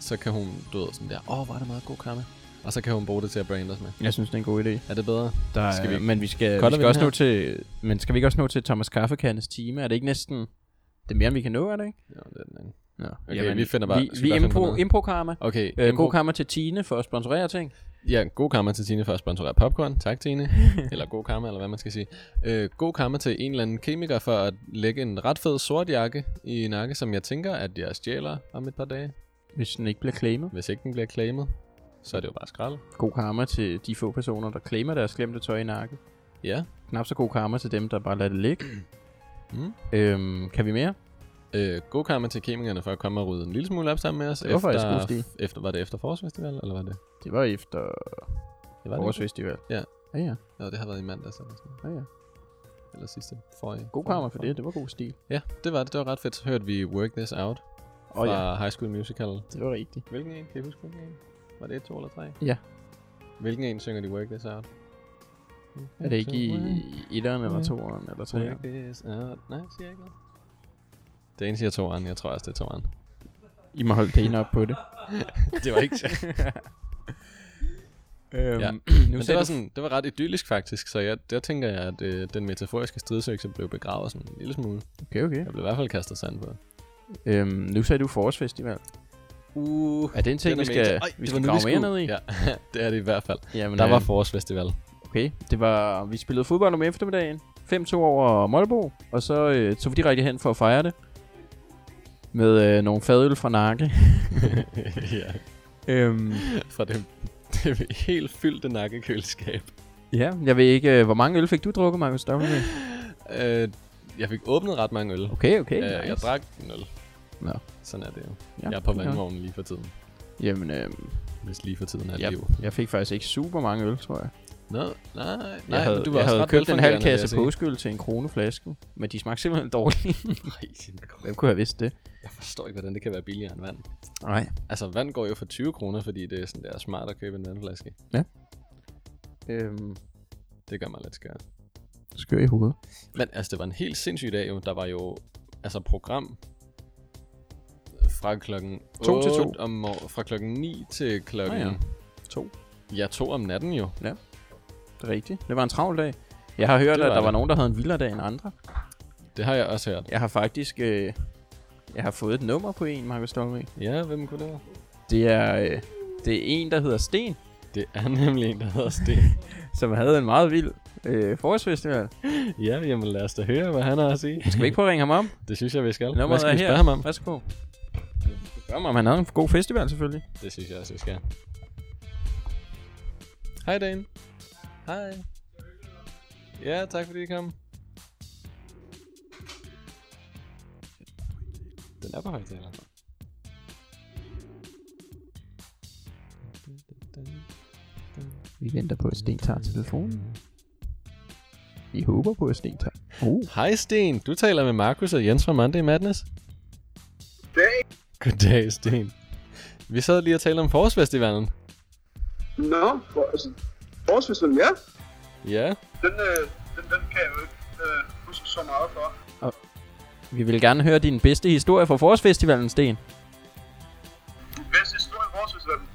så kan hun, du ved, sådan der, åh, oh, er det meget god karma. Og så kan hun bruge det til at brande os med. Jeg synes, det er en god idé. Er det bedre? Der er, Skal vi- men vi skal, vi skal vi også nå til... Men skal vi ikke også nå til Thomas Kaffekandes time? Er det ikke næsten... Det er mere, end vi kan nå, er det ikke? Ja, det er den ikke. Nå. Okay, vi finder bare- Vi, vi på impro, noget. impro-karma. Okay, Øh, impro- god karma til Tine for at sponsorere ting. Ja, god karma til Tine for at sponsorere popcorn. Tak, Tine. eller god karma, eller hvad man skal sige. Øh, god karma til en eller anden kemiker for at lægge en ret fed sort jakke i nakke, som jeg tænker, at jeg stjæler om et par dage. Hvis den ikke bliver claimet. Hvis ikke den bliver claimet, så er det jo bare skrald. God karma til de få personer, der claimer deres glemte tøj i nakke. Ja. Knap så god karma til dem, der bare lader det ligge. Mm. øhm, kan vi mere? Øh, god karma til kemikerne for at komme og rydde en lille smule op sammen med os. Det var faktisk god efter, stil. efter, var det efter forårsfestival, eller var det? Det var efter det var vores det. Ja. Ja, ja. Ja, det har været i mandags. Eller sådan. ja, ja. Eller sidste forrige. God kammer for det. Det var god stil. Ja, det var det. Det var ret fedt. Så hørte vi Work This Out fra ja, High School Musical. det var rigtigt. Hvilken en? Kan I huske hvilken en? Var det et, to eller tre? Ja. Hvilken en synger de Work This Out? Er det ikke i, i etteren eller toeren eller treeren? Work This Out. Nej, siger jeg ikke noget. Det ene siger toeren. Jeg tror også, det er toeren. I må holde ene op på det. det var ikke Øhm, Ja. nu Men det var, sådan, det var ret idyllisk faktisk, så jeg, der tænker jeg, at øh, den metaforiske stridsøkse blev begravet sådan en lille smule. Okay, okay. Jeg blev i hvert fald kastet sand på. Øhm, nu sagde du forårsfestival. Uh, Er det en ting, vi skal, vi skal grave mere ned i? Ja, det er det i hvert fald. Jamen, Der var øh, forårsfestival. Okay, det var, vi spillede fodbold om eftermiddagen. 5-2 over Molbo, og så øh, tog vi direkte hen for at fejre det. Med øh, nogle fadøl fra Nakke. ja, øhm, fra det, det helt fyldte nakkekøleskab. ja, jeg ved ikke, øh, hvor mange øl fik du drukket, Markus W? Øh, jeg fik åbnet ret mange øl. Okay, okay, Øh, nice. Jeg drak en øl. Nå. Sådan er det jo. Ja, Jeg er på vandvognen lige for tiden. Jamen, øh, Hvis lige for tiden er jeg, liv. jeg fik faktisk ikke super mange øl, tror jeg. Nå, nej, nej. Jeg havde, men du var jeg havde købt en halv kasse påskeøl til en krone flasken, men de smagte simpelthen dårligt. Hvem kunne have vidst det? Jeg forstår ikke, hvordan det kan være billigere end vand. Nej. Altså, vand går jo for 20 kroner, fordi det er sådan, det er smart at købe en vandflaske. Øhm, Det gør mig lidt skør. skør i hovedet. Men altså, det var en helt sindssyg dag jo. Der var jo altså program fra klokken To til 8 to. om mor- fra klokken 9 til klokken... Ah, ja. To. Ja, to om natten jo. Det er rigtigt. Det var en travl dag. Jeg har hørt, at der det. var nogen, der havde en vildere dag end andre. Det har jeg også hørt. Jeg har faktisk... Øh, jeg har fået et nummer på en, Markus Dolme. Ja, hvem kunne det være? Det er, øh, det er en, der hedder Sten, Det er nemlig en, der hedder Sten. som havde en meget vild øh, forårsfestival. ja, jamen lad os da høre, hvad han har at sige. Skal vi ikke prøve at ringe ham om? Det synes jeg, vi skal. Hvad Nummeret skal er vi her. spørge ham om? Værsgo. Spørg mig, om han havde en god festival, selvfølgelig. Det synes jeg også, vi skal. Hej, Dan. Hej. Ja, tak fordi I kom. Den er på højtaler. Vi venter på, at Sten tager telefonen. Vi håber på, at Sten tager... Oh. Hej Sten, du taler med Markus og Jens fra Monday Madness. Goddag. Sten. Vi sad lige og talte om forårsfestivalen. Nå, for, altså, forårsfestivalen, ja. Ja, Den, øh, den, den kan jeg jo ikke øh, huske så meget for. Vi vil gerne høre din bedste historie fra forårsfestivalen, Sten. Bedste historie i forårsfestivalen.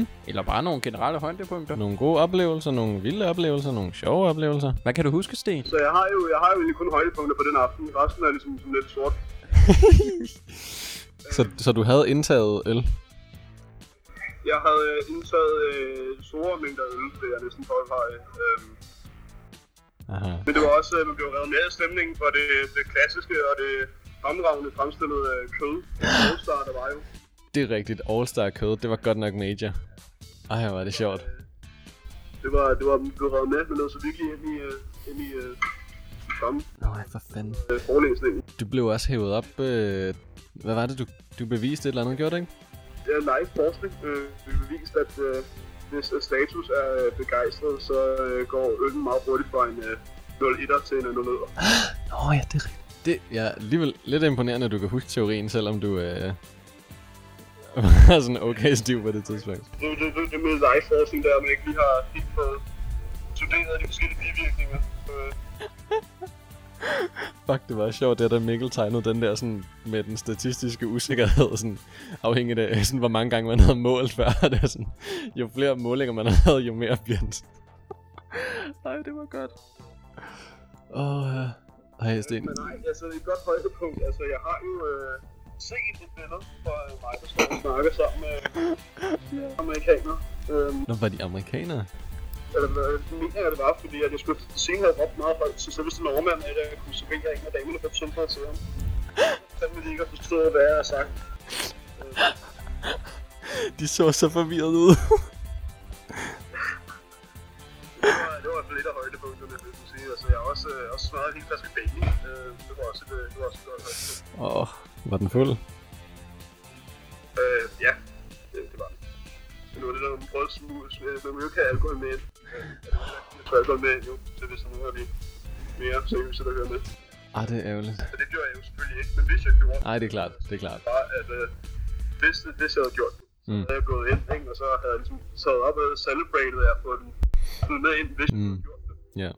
mm. Eller bare nogle generelle højdepunkter. nogle gode oplevelser, nogle vilde oplevelser, nogle sjove oplevelser. Hvad kan du huske, Sten? Så jeg har jo, jeg har jo egentlig kun højdepunkter på den aften. Resten er ligesom sådan lidt sort. Så, så du havde indtaget øl? Jeg havde øh, indtaget øh, store mængder øl, vil jeg næsten påpege. Øhm, Aha. men det var også, øh, man blev revet med i stemningen for det, det klassiske og det fremragende fremstillede øh, kød. All-Star, der var jo. Det er rigtigt. All-Star kød, det var godt nok major. Ej, hvor er det sjovt. Det var, det var, man blev revet med, men noget så virkelig ind i, øh, ind i øh, samme Nej, for fanden. øh, forelæsning. Du blev også hævet op... Øh, hvad var det, du, du beviste et eller andet, gjorde du ikke? Det er live forskning. Øh, vi har bevist, at øh, hvis øh, status er øh, begejstret, så øh, går øllen meget hurtigt fra en øh, 0-1'er til en 0 Åh, oh, ja, det er rigtigt. Det ja, alligevel lidt imponerende, at du kan huske teorien, selvom du øh, var sådan okay stiv på det tidspunkt. Det, det, det, det med live forskning, der man ikke lige har helt fået studeret de forskellige bivirkninger. Fuck, det var sjovt, det da Mikkel tegnede den der sådan, med den statistiske usikkerhed, sådan, afhængigt af, sådan, hvor mange gange man havde målt før. Det er sådan, jo flere målinger man havde, jo mere bliver den. Ej, det var godt. Åh, oh, ja. Ej, Sten. men nej, altså det er et godt højdepunkt. Altså jeg har jo øh, set et billede fra øh, mig, der står og snakker sammen med øh, amerikanere. Øhm, Nå, var de amerikanere? Eller mener jeg det var, fordi at jeg skulle senere have råbt meget højt, så en overmand af der kunne servere en af damerne på tilfælde til ham. Så ville de ikke have forstået, hvad jeg har sagt. De så så forvirret ud. Det var, det var et af højdepunkterne, vil jeg sige. Altså, jeg har også, øh, også smadret en hel flaske baby. Øh, det var også et, øh, det var også et godt højdepunkt. Åh, oh, var den fuld? Øh, ja, Men er det der, prøver at smule, man jo ikke have alkohol med ind. Jeg tror alkohol med ind, jo, så hvis nu har vi mere seriøse, der hører med. Ah, det er ærgerligt. Så det gjorde jeg jo selvfølgelig ikke. Men hvis jeg gjorde Nej, det er klart. Det er klart. var, at øh, hvis, hvis jeg havde gjort det, så Mm. havde jeg gået ind, ikke? og så havde jeg ligesom taget op og celebrated, at jeg fået den med ind, hvis jeg Mm. havde gjort det. Ja.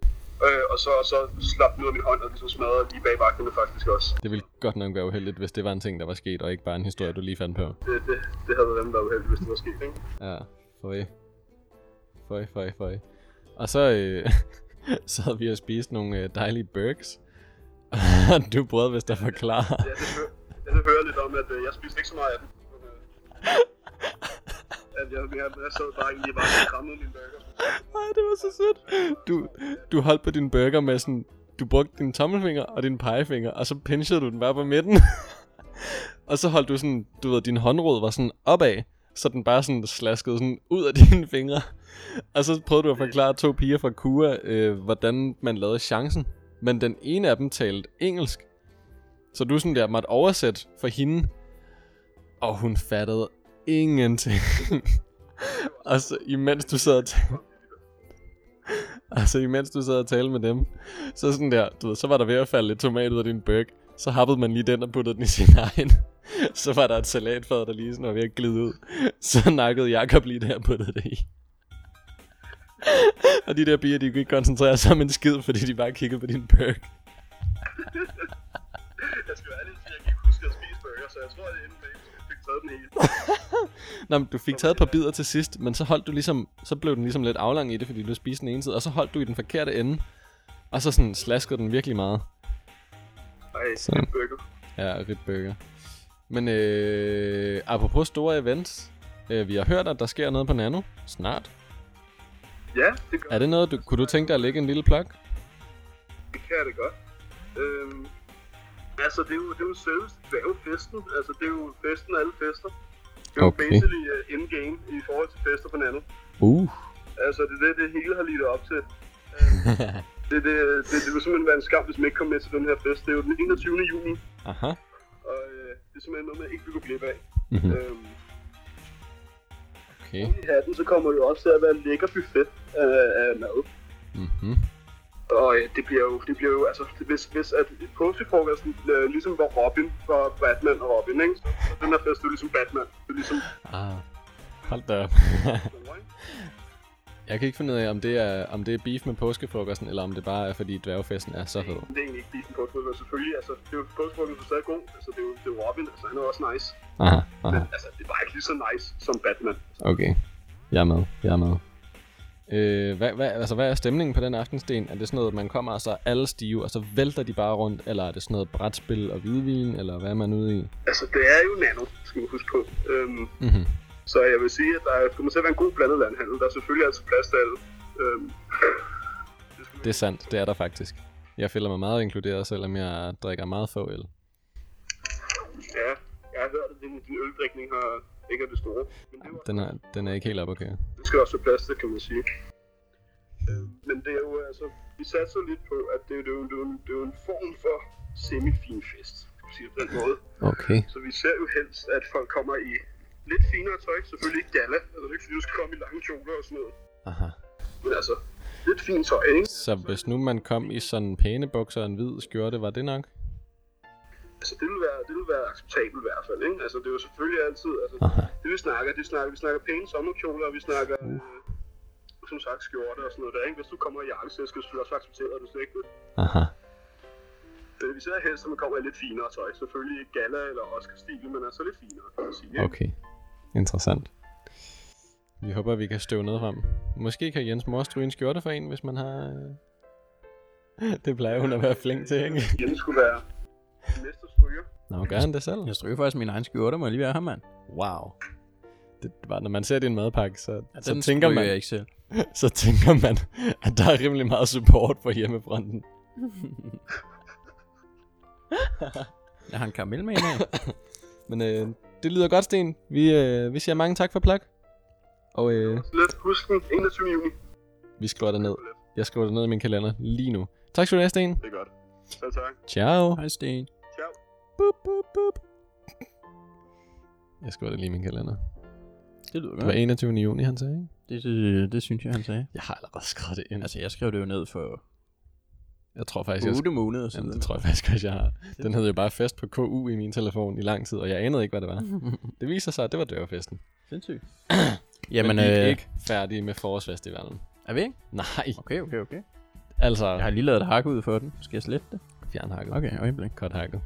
Øh, og så, så slap den ud af min hånd, og ligesom smadrede lige bag bakkerne faktisk også. Det ville godt nok være uheldigt, hvis det var en ting, der var sket, og ikke bare en historie, du lige fandt på. Det, det, det havde været været uheldigt, hvis det var sket, ikke? Ja, føj. Føj, føj, føj. Og så, øh, så havde vi at spise nogle øh, dejlige burgers. Og du prøvede vist at forklare. Ja, det, hører, ja, det hører lidt om, at øh, jeg spiste ikke så meget af. Men, øh, at jeg, jeg, jeg sad bare egentlig bare og krammede min burger. Nej, det var så sødt. Du, du holdt på din burger med sådan... Du brugte din tommelfinger og din pegefinger, og så pinchede du den bare på midten. og så holdt du sådan... Du ved, din håndrod var sådan opad, så den bare sådan slaskede sådan ud af dine fingre. Og så prøvede du at forklare to piger fra Kua, øh, hvordan man lavede chancen. Men den ene af dem talte engelsk. Så du sådan der måtte oversætte for hende. Og hun fattede ingenting. og så altså, imens du sad og talte... Altså imens du sad og talte med dem, så sådan der, du ved, så var der ved at falde lidt tomat ud af din burg. Så happede man lige den og puttede den i sin egen. Så var der et salatfad, der lige sådan var ved at glide ud. Så nakkede Jakob lige der og puttede det i. og de der bier, de kunne ikke koncentrere sig om en skid, fordi de bare kiggede på din burg. Jeg skal være ærlig jeg kan ikke huske at spise burger, så jeg tror, det er taget den hele. Nå, men du fik taget et par bidder til sidst, men så holdt du ligesom, så blev den ligesom lidt aflang i det, fordi du spiste den ene side, og så holdt du i den forkerte ende. Og så sådan slaskede den virkelig meget. Ej, Så. burger. Ja, Rip Burger. Men øh, apropos store events, øh, vi har hørt, at der sker noget på Nano snart. Ja, det gør Er det noget, du, kunne du tænke dig at lægge en lille plug? Det kan jeg det godt. Øhm, altså, det er jo, det er jo selveste dværgfesten. Altså, det er jo festen af alle fester. Det er Okay. jo basically uh, in-game i forhold til fester på Nano. Uh. Altså, det er det, det hele har lidt op til. Øhm, det, det, det, det vil simpelthen være en skam, hvis man ikke kommer med til den her fest. Det er jo den 21. juni, Aha. og øh, det er simpelthen noget, man ikke vil gå glip af. Mhm. Øhm, Okay. I hatten, så kommer det jo også til at være en lækker buffet af, af mad. Mhm. Og øh, det bliver jo, det bliver jo altså, hvis, hvis at påskefrokosten øh, ligesom var Robin for Batman og Robin, ikke? Så, så den her fest er jo ligesom Batman. Det er ligesom Ah. Hold da op. Jeg kan ikke finde ud af, om det, er, om det er beef med påskefrokosten, eller om det bare er, fordi dværgfesten er så fed. Det er egentlig ikke biffen påskefrokosten, selvfølgelig. Altså, det er jo påskefrokosten, er stadig god. Altså, det er jo, det er Robin, altså, han er også nice. Aha, Men aha. altså, det er bare ikke lige så nice som Batman. Okay. Jeg er med. Jeg er med. Øh, hvad, hvad, altså, hvad er stemningen på den aftensten? Er det sådan noget, man kommer og så alle stive, og så vælter de bare rundt? Eller er det sådan noget brætspil og hvidvin, eller hvad er man ude i? Altså, det er jo nano, skal man huske på. Øhm, Mhm. så jeg vil sige, at der er- kommer til at være en god blandet landhandel. Der er selvfølgelig altid plads til alle. Øhm, det Det er sandt, det er der faktisk. Jeg føler mig meget inkluderet, selvom jeg drikker meget få øl. Ja, jeg har hørt, at din, din øldrikning har, ikke er det store. Men det, var, Den er, den er ikke helt op, okay. det skal også være plads til, kan man sige. Øh, men det er jo altså, vi satser lidt på, at det, er jo- det, er, jo, det, er, jo, det er jo en form for semifin fest, skal man sige på den måde. Okay. Så vi ser jo helst, at folk kommer i lidt finere tøj, selvfølgelig ikke gala, altså ikke fordi, du skal komme i lange kjoler og sådan noget. Aha. Men altså, lidt fint tøj, ikke? Så hvis nu man kom i sådan pæne bukser og en hvid skjorte, var det nok? Altså, det vil være, det vil være acceptabelt i hvert fald, ikke? Altså, det er jo selvfølgelig altid, altså, Aha. det vi snakker, det snakker, vi snakker pæne sommerkjoler, og vi snakker, øh, som sagt, skjorte og sådan noget der, ikke? Hvis du kommer i jakke, så skal du selvfølgelig også acceptere, at du slet ikke det. Aha. Øh, Vi ser helst, at man kommer i lidt finere tøj. Selvfølgelig ikke gala eller Oscar-stil, men altså lidt finere, kan man sige. ikke? Okay. Interessant. Vi håber, vi kan støve noget frem. Måske kan Jens mor stryge en skjorte for en, hvis man har... Det plejer hun at være flink til, ikke? Jens skulle være mesterstryger. Nå, gør han det selv? Jeg stryger faktisk min egen skjorte, må jeg lige være her, mand. Wow. Det var, når man ser din madpakke, så, Ja, så, den tænker stryger man, jeg ikke selv. så tænker man, at der er rimelig meget support på hjemmefronten. Jeg har en karamel med en. Men øh, det lyder godt, Sten. Vi, øh, vi siger mange tak for plak. Og øh, Lidt husk den 21. juni. vi skriver det ned. Jeg skriver det ned i min kalender lige nu. Tak skal du have, Sten. Det er godt. Selv tak. Ciao. Hej, Sten. Ciao. Boop, boop, boop. Jeg skriver det lige i min kalender. Det lyder Det var godt. 21. juni, han sagde, ikke? Det, det, det synes jeg, han sagde. Jeg har allerede skrevet det ind. Altså, jeg skrev det jo ned for Jeg tror faktisk, jeg, 8 måneder siden. Jamen, det tror jeg faktisk også, jeg har. Den hed jo bare fest på KU i min telefon i lang tid, og jeg anede ikke, hvad det var. Det viser sig, at det var dørfesten. Sindssygt. Jamen, Jamen, Men vi er øh, ikke færdige med forårsfestivalen. er vi ikke? Nej, Okay, okay, okay. Altså... Jeg har lige lavet et hak ud for den. Skal jeg slette det? Fjernhakket. Okay, øjeblik. Godt hakket.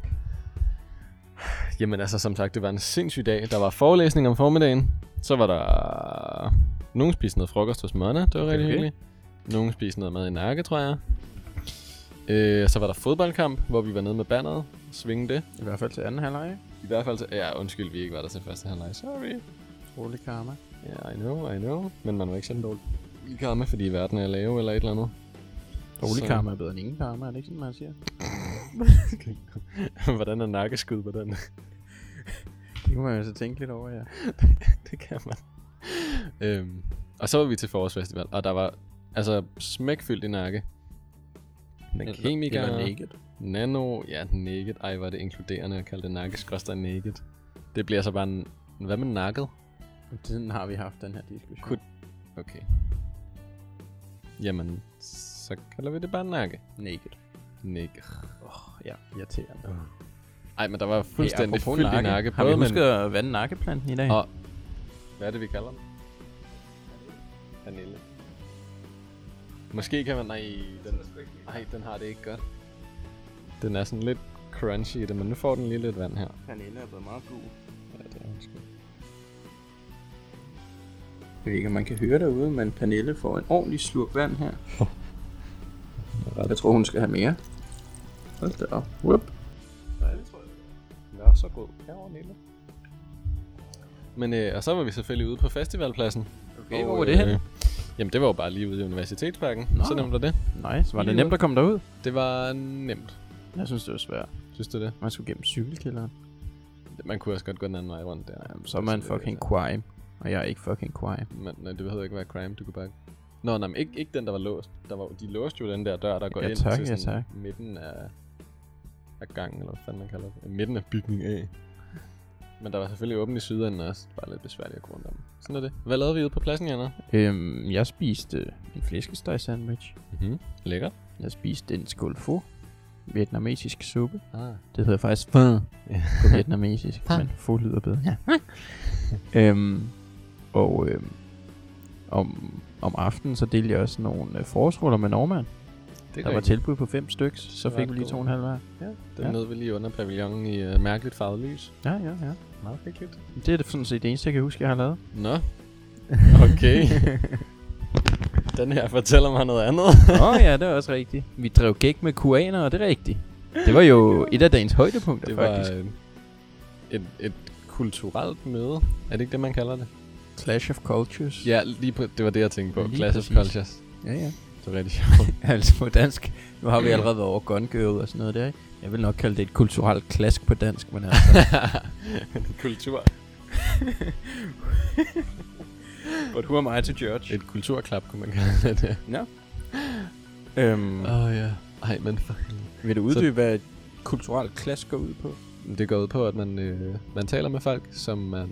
Jamen altså, som sagt, det var en sindssyg dag. Der var forelæsning om formiddagen. Så var der... Nogen spiste noget frokost hos Mona. Det var rigtig Okay. hyggeligt. Nogen spiste noget mad i nakke, tror jeg. Øh, så var der fodboldkamp, hvor vi var nede med banneret. Svinge det. I hvert fald til anden halvleg? I hvert fald til... Ja, undskyld, vi ikke var der til første halvleg. Sorry. Rolig karma. Ja, yeah, I know, I know. Men man var ikke sådan dårlig i karma, fordi verden er lave eller et eller andet. Rolig Så- karma er bedre end ingen karma, er det ikke sådan, man siger? Hvordan er nakkeskud på den? Det kunne man jo så tænke lidt over, ja. det kan man. øhm, og så var vi til forårsfestival, og der var altså smækfyldt i nakke. Med kemikere, Eller naked. nano, ja, naked. Ej, var det inkluderende at kalde det nakkeskroster naked. Det bliver så bare en... Hvad med nakket? Sådan har vi haft den her diskussion. Kunne- Okay. Jamen, så kalder vi det bare nakke. Naked. Naked. Åh, oh, ja, irriterende. Ej, men der var fuldstændig apropos fyldt i nakke. Har vi husket at vande nakkeplanten i dag? Og hvad er det, vi kalder den? Vanille. Måske kan man... Nej, den, nej, den har det ikke godt. Den er sådan lidt crunchy i det, men nu får den lige lidt vand her. Pernille er blevet meget gul. Ja, det er den sgu. Jeg ved ikke, om man kan høre derude, men Pernille får en ordentlig slurk vand her. Jeg tror, hun skal have mere. Hold da op. Whoop. Vær så god. Herovre, Nille. Men øh, og så var vi selvfølgelig ude på festivalpladsen. Okay, hvor var det hen? Jamen, det var jo bare lige ude i Universitetsparken. Nå. Så nemt var det. Nice. Var det nemt at komme derud? Det var nemt. Jeg synes, det var svært. Synes du det? Man skulle gennem cykelkælderen. Man kunne også godt gå den anden vej rundt der. Jamen, så er man fucking crime. Og jeg er ikke fucking crime. Men nej, det behøver ikke være crime, du kan bare... Nå, nej, men ikke, ikke den, der var låst. Der var, de låste jo den der dør, der går Ja, ind tak, til ja, sådan tak. midten af, af gangen, eller hvad fanden man kalder det. Midten af bygningen af. Men der var selvfølgelig åbent i sydenden også. Bare lidt besværligt at gå rundt om. Sådan er det. Hvad lavede vi ude på pladsen, Janne? Øhm, jeg spiste en flæskesteg sandwich. Mhm. Lækkert. Jeg spiste en skål pho. Vietnamesisk suppe. Ah. Det hedder faktisk pho på vietnamesisk, men pho lyder bedre. Ja. øhm, og øhm, om, om aftenen, så delte jeg også nogle øh, forårsruller med Norman. Det Der var tilbud på fem stykker, så Det var fik vi lige to og en halv hver. Ja, den Ja. nød vi lige under pavillonen i uh, mærkeligt farvet lys. Ja, ja, ja. Meget hyggeligt. Det er det sådan set det eneste, jeg kan huske, jeg har lavet. Nå. Okay. den her fortæller mig noget andet. Åh oh, ja, det er også rigtigt. Vi drev gæk med kuaner, og det er rigtigt. Det var jo et af dagens højdepunkter, Det var faktisk. øh, et, et kulturelt møde. Er det ikke det, man kalder det? Clash of Cultures. Ja, lige på, det var det, jeg tænkte på. Lige Clash of præcis. Cultures. ja. ja. Det var rigtig sjovt. altså på dansk. Nu har vi allerede været over Gone Girl og sådan noget der, ikke? Jeg vil nok kalde det et kulturelt klask på dansk, men altså... Kultur. But who am I to judge? Et kulturklap, kunne man kalde det. Ja. Øhm, Åh oh, ja. Ej, men fucking... vil du uddybe, hvad et kulturelt klask går ud på? Det går ud på, at man, øh, man taler med folk, som man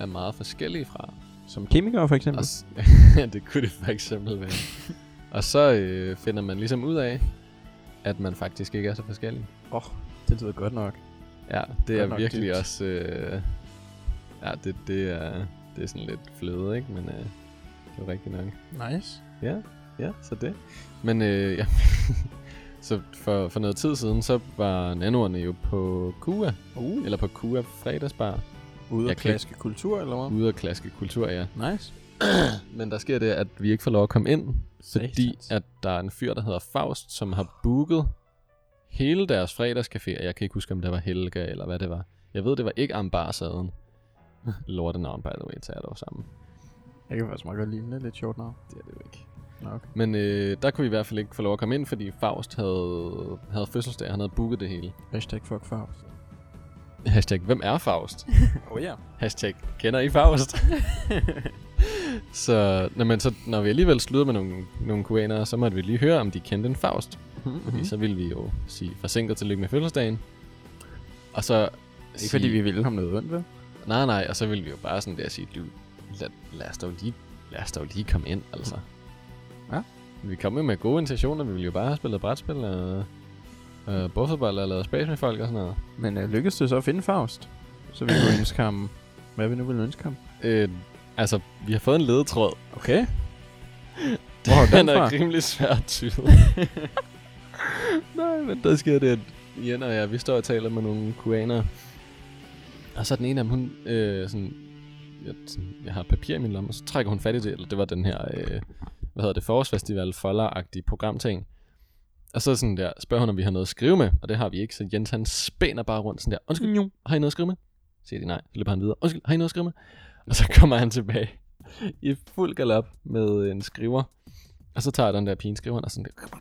er meget forskellige fra. Som kemiker for eksempel? S- det kunne det for eksempel være. og så øh, finder man ligesom ud af, at man faktisk ikke er så forskellig. Åh, oh, det lyder godt nok. Ja, det Godt er virkelig dybt. også... Øh, ja, det, det, er, det er sådan lidt fløde, ikke? Men øh, det er rigtigt nok. Nice. Ja, ja, så det. Men øh, ja, så for, for noget tid siden, så var nanoerne jo på KUA, Uh. eller på KUA fredagsbar, Ude Jeg af kan klaske kultur, eller hvad? ude og klaske kultur, ja. Nice. Men der sker det, at vi ikke får lov at komme ind, fordi at der er en fyr, der hedder Faust, som har booket hele deres fredagscafé. Jeg kan ikke huske, om det var Helga, eller hvad det var. Jeg ved, det var ikke Ambarsaden. Lortenavn, by the way, tager dog sammen. Jeg kan faktisk meget godt lide. Det lidt sjovt navn. Det er det jo ikke. Nå, okay. Men øh, der kunne vi i hvert fald ikke få lov at komme ind, fordi Faust havde, havde fødselsdag, han havde booket det hele. Hashtag fuck Faust. Hashtag, hvem er Faust? Oh ja. Hashtag, kender I Faust? så, når, men, så når vi alligevel slutter med nogle, nogle kuaner, så måtte vi lige høre, om de kendte en Faust. Mm-hmm. Fordi så ville vi jo sige forsinket tillykke med fødselsdagen. Og så Ikke fordi vi ville ham noget ondt, vel? Nej, nej, og så ville vi jo bare sådan der sige, du, lad, lad, os dog lige, lad os dog lige komme ind, altså. Ja. Vi kom jo med gode intentioner. Vi ville jo bare have spillet brætspil og øh, bordfodbold og lavet space med folk og sådan noget. Men øh, lykkedes det så at finde Faust? Så vi kunne ønske ham, hvad vi nu vil ønske ham. Øh, altså, vi har fået en ledetråd. Okay. Hvor har den Den er rimelig svært at tyde. Nej, men der sker det, at Jen og jeg, vi står og taler med nogle kuanere. Og så er den ene af dem, hun, øh, sådan, jeg, sådan, jeg har papir i min lomme, og så trækker hun fat i det, eller det var den her, øh, hvad hedder det, forårsfestival folder-agtige programting. Og så sådan der, spørger hun, om vi har noget at skrive med, og det har vi ikke, så Jens han spænder bare rundt sådan der, undskyld, jo, har I noget at skrive med? Siger de nej, så løber han videre, undskyld, har I noget at skrive med? Og så kommer han tilbage i fuld galop med en skriver, og så tager jeg den der pige skriver, og sådan der,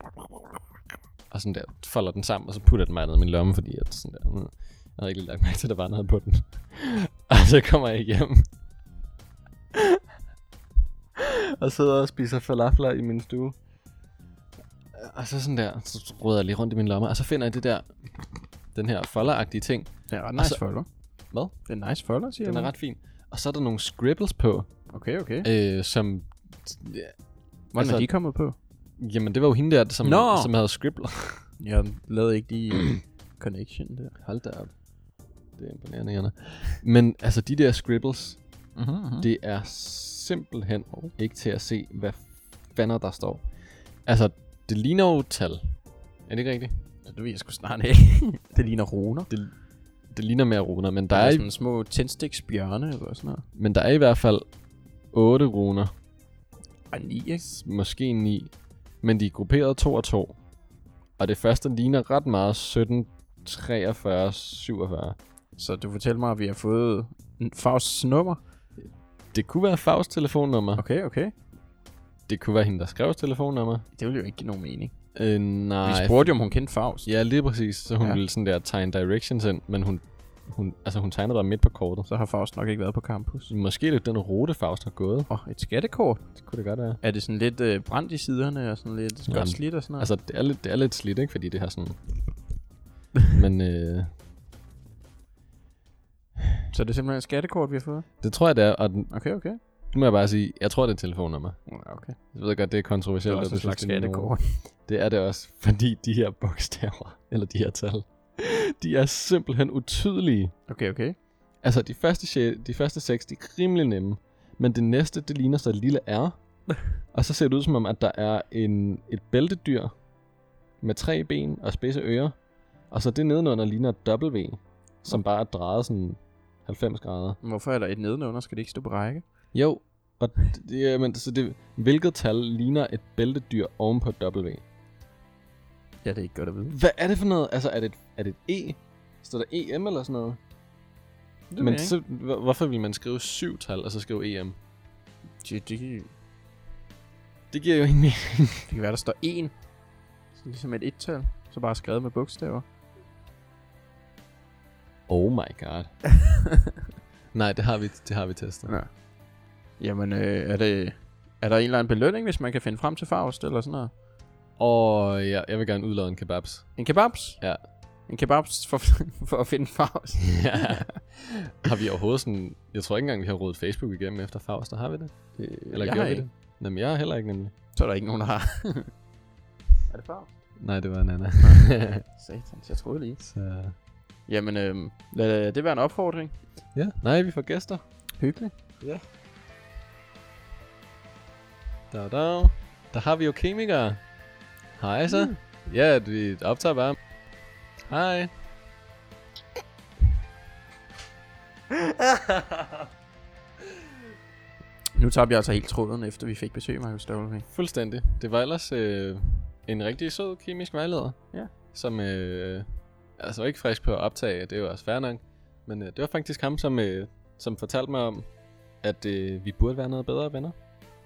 og sådan der, folder den sammen, og så putter den mig ned i min lomme, fordi at sådan der, mm, jeg havde ikke lige lagt mærke til, at der var noget på den. og så kommer jeg hjem. og sidder og spiser falafler i min stue. Og så sådan der, så rydder jeg lige rundt i min lomme, og så finder jeg det der, den her folderagtige ting. Det er ret nice så- folder. Hvad? Det er nice folder, siger Den er du? ret fin. Og så er der nogle scribbles på, Okay, okay. øh, som... Ja, Hvordan altså- er de kommet på? jamen, det var jo hende der, som, Nå! som havde scribbler. Jeg lavede ikke de connection der. Hold da op. Det er imponerende, Janne. Men altså, de der scribbles, Mm-hmm, mm-hmm. det er simpelthen ikke til at se, hvad fanden der står. Altså, det ligner jo tal. Er det ikke rigtigt? Det ved jeg sgu snart ikke. det ligner runer. Det, det ligner mere runer, men der, er er, i, sådan små tændstiksbjørne eller sådan noget. men der er i hvert fald 8 runer. Ej, ni, ikke? Måske 9. Men de er grupperet 2 og 2. Og det første ligner ret meget 17, 43, 47. Så du fortæller mig, at vi har fået en Fausts nummer. Det kunne være Faust telefonnummer. Okay, okay. Det kunne være hende, der skrev telefonnummer. Det ville jo ikke give nogen mening. Øh, Vi nej. spurgte jo, om hun kendte Faust. Ja, lige præcis. Så hun ja. ville sådan der tegne directions ind, men hun, hun, altså hun tegnede bare midt på kortet. Så har Faust nok ikke været på campus. Måske er det den rute, Faust har gået. Åh, oh, et skattekort. Det kunne det godt være. Er det sådan lidt øh, brændt i siderne og sådan lidt Jamen, godt slidt og sådan noget? Altså, det er lidt, det er lidt slidt, ikke? Fordi det har sådan... men øh, Så det er simpelthen et skattekort, vi har fået? det tror jeg, det er. Og den, Okay, okay. Nu må jeg bare sige, jeg tror, det er telefonnummer. Okay. Jeg ved godt, det er Det kontroversielt. er også at et slags det skattekort. Det er det også, fordi de her bogstaver, eller de her tal, de er simpelthen utydelige. Okay, okay. Altså, de første, de første seks, de er rimelig nemme. Men det næste, det ligner så et lille R. og så ser det ud som om, at der er en, et bæltedyr med tre ben og spidse ører. Og så det nedenunder ligner et W, som bare er drejet sådan 90 grader. Hvorfor er der et nedenunder? Skal det ikke stå på række? Jo, og det, er- men, så det, hvilket tal ligner et bæltedyr oven på et W? Ja, det er ikke godt at vide. Hvad er det for noget? Altså, er det, et- er det et E? Står der EM eller sådan noget? Det Men så, hvor- hvorfor vil man skrive syv tal, og så skrive EM? det, det, det, Det giver jo ingen mening. det kan være, der står en. Så ligesom et et-tal. Så bare skrevet med bogstaver. Oh my god. Nej, det har vi, det har vi testet. Ja. Jamen, øh, er, det, er der en eller anden belønning, hvis man kan finde frem til Faust eller sådan noget? Og ja, jeg vil gerne udlade en kebabs. En kebabs? Ja. En kebabs for, for at finde Faust? ja. har vi overhovedet sådan... Jeg tror ikke engang, vi har rodet Facebook igennem efter Faust, har vi det? Eller jeg gjorde vi det? Jamen, jeg har heller ikke nemlig. Så er der ikke nogen, der har. er det Faust? Nej, det var en anden. Satans, jeg troede lige. Så... Jamen, øh, lad det være en opfordring. Ja, nej, vi får gæster. Hyggeligt. Da, da. Der har vi jo kemikere. Hej så. Mm. Ja, vi optager bare. Hej. Nu tager vi altså helt tråden, efter vi fik besøg, Markus Støvleving. Fuldstændig. Det var ellers øh, en rigtig sød kemisk vejleder. Ja. Som øh, altså var ikke frisk på at optage, det jo også fair nok. Men øh, det var faktisk ham, som, øh, som fortalte mig om, at øh, vi burde være noget bedre venner.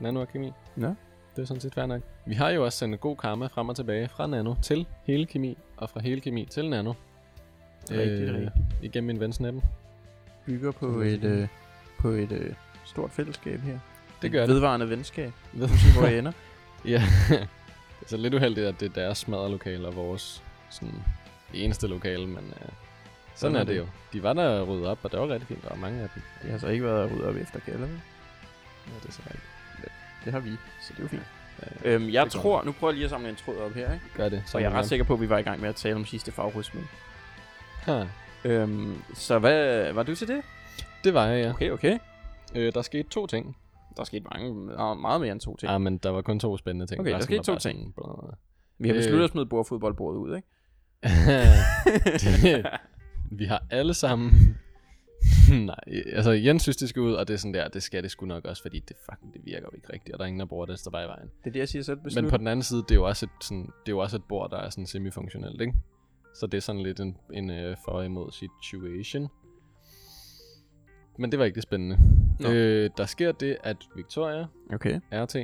Nano og kemi. Ja. Det er sådan set fair nok. Vi har jo også sendt god karma frem og tilbage fra Nano til hele kemi, og fra hele kemi til Nano. Rigtigt, rigtigt. Igennem min vens næppen. Bygger på et, øh, på et øh, stort fællesskab her. Det Et gør det. Vedvarende venskab. Ved- siger, hvor jeg ender. Ja, det er så lidt uheldigt, at det er deres smadrelokale og vores sådan, eneste lokale, men øh, sådan er det jo. De var der ryddet op, og det var rigtig fint, der var mange af dem. Det har så ikke været at rydde op efter gælder, vel? Ja, det er så rigtigt. Det har vi, så det er jo fint. Øhm, jeg tror, nu prøver jeg lige at samle en tråd op her, ikke? Gør det. Og jeg er ret sikker på, at vi var i gang med at tale om sidste fagrådsmøde. Ha, Øhm, så hvad, var du til det? det var jeg, ja. Okay, okay. Øh, der skete to ting. Der skete mange, meget- mere end to ting. Ja, ah, men der var kun to spændende ting. Okay, der Resten skete to ting. sådan. Vi har besluttet øh. at smide bordfodboldbordet ud, ikke? det, vi har alle sammen... Nej, altså Jens synes, det skal ud, og det er sådan der, det skal det sgu nok også, fordi det fucking, det virker jo ikke rigtigt, og der er ingen, der bruger det, der bare i vejen. Det er det, jeg siger selv Men besluttet. på den anden side, det er jo også et, sådan, det er jo også et bord, der er sådan semifunktionelt, ikke? Så det er sådan lidt en, en uh, for imod situation. Men det var ikke det spændende. Nå. Øh, der sker det, at Victoria, Okay. RT,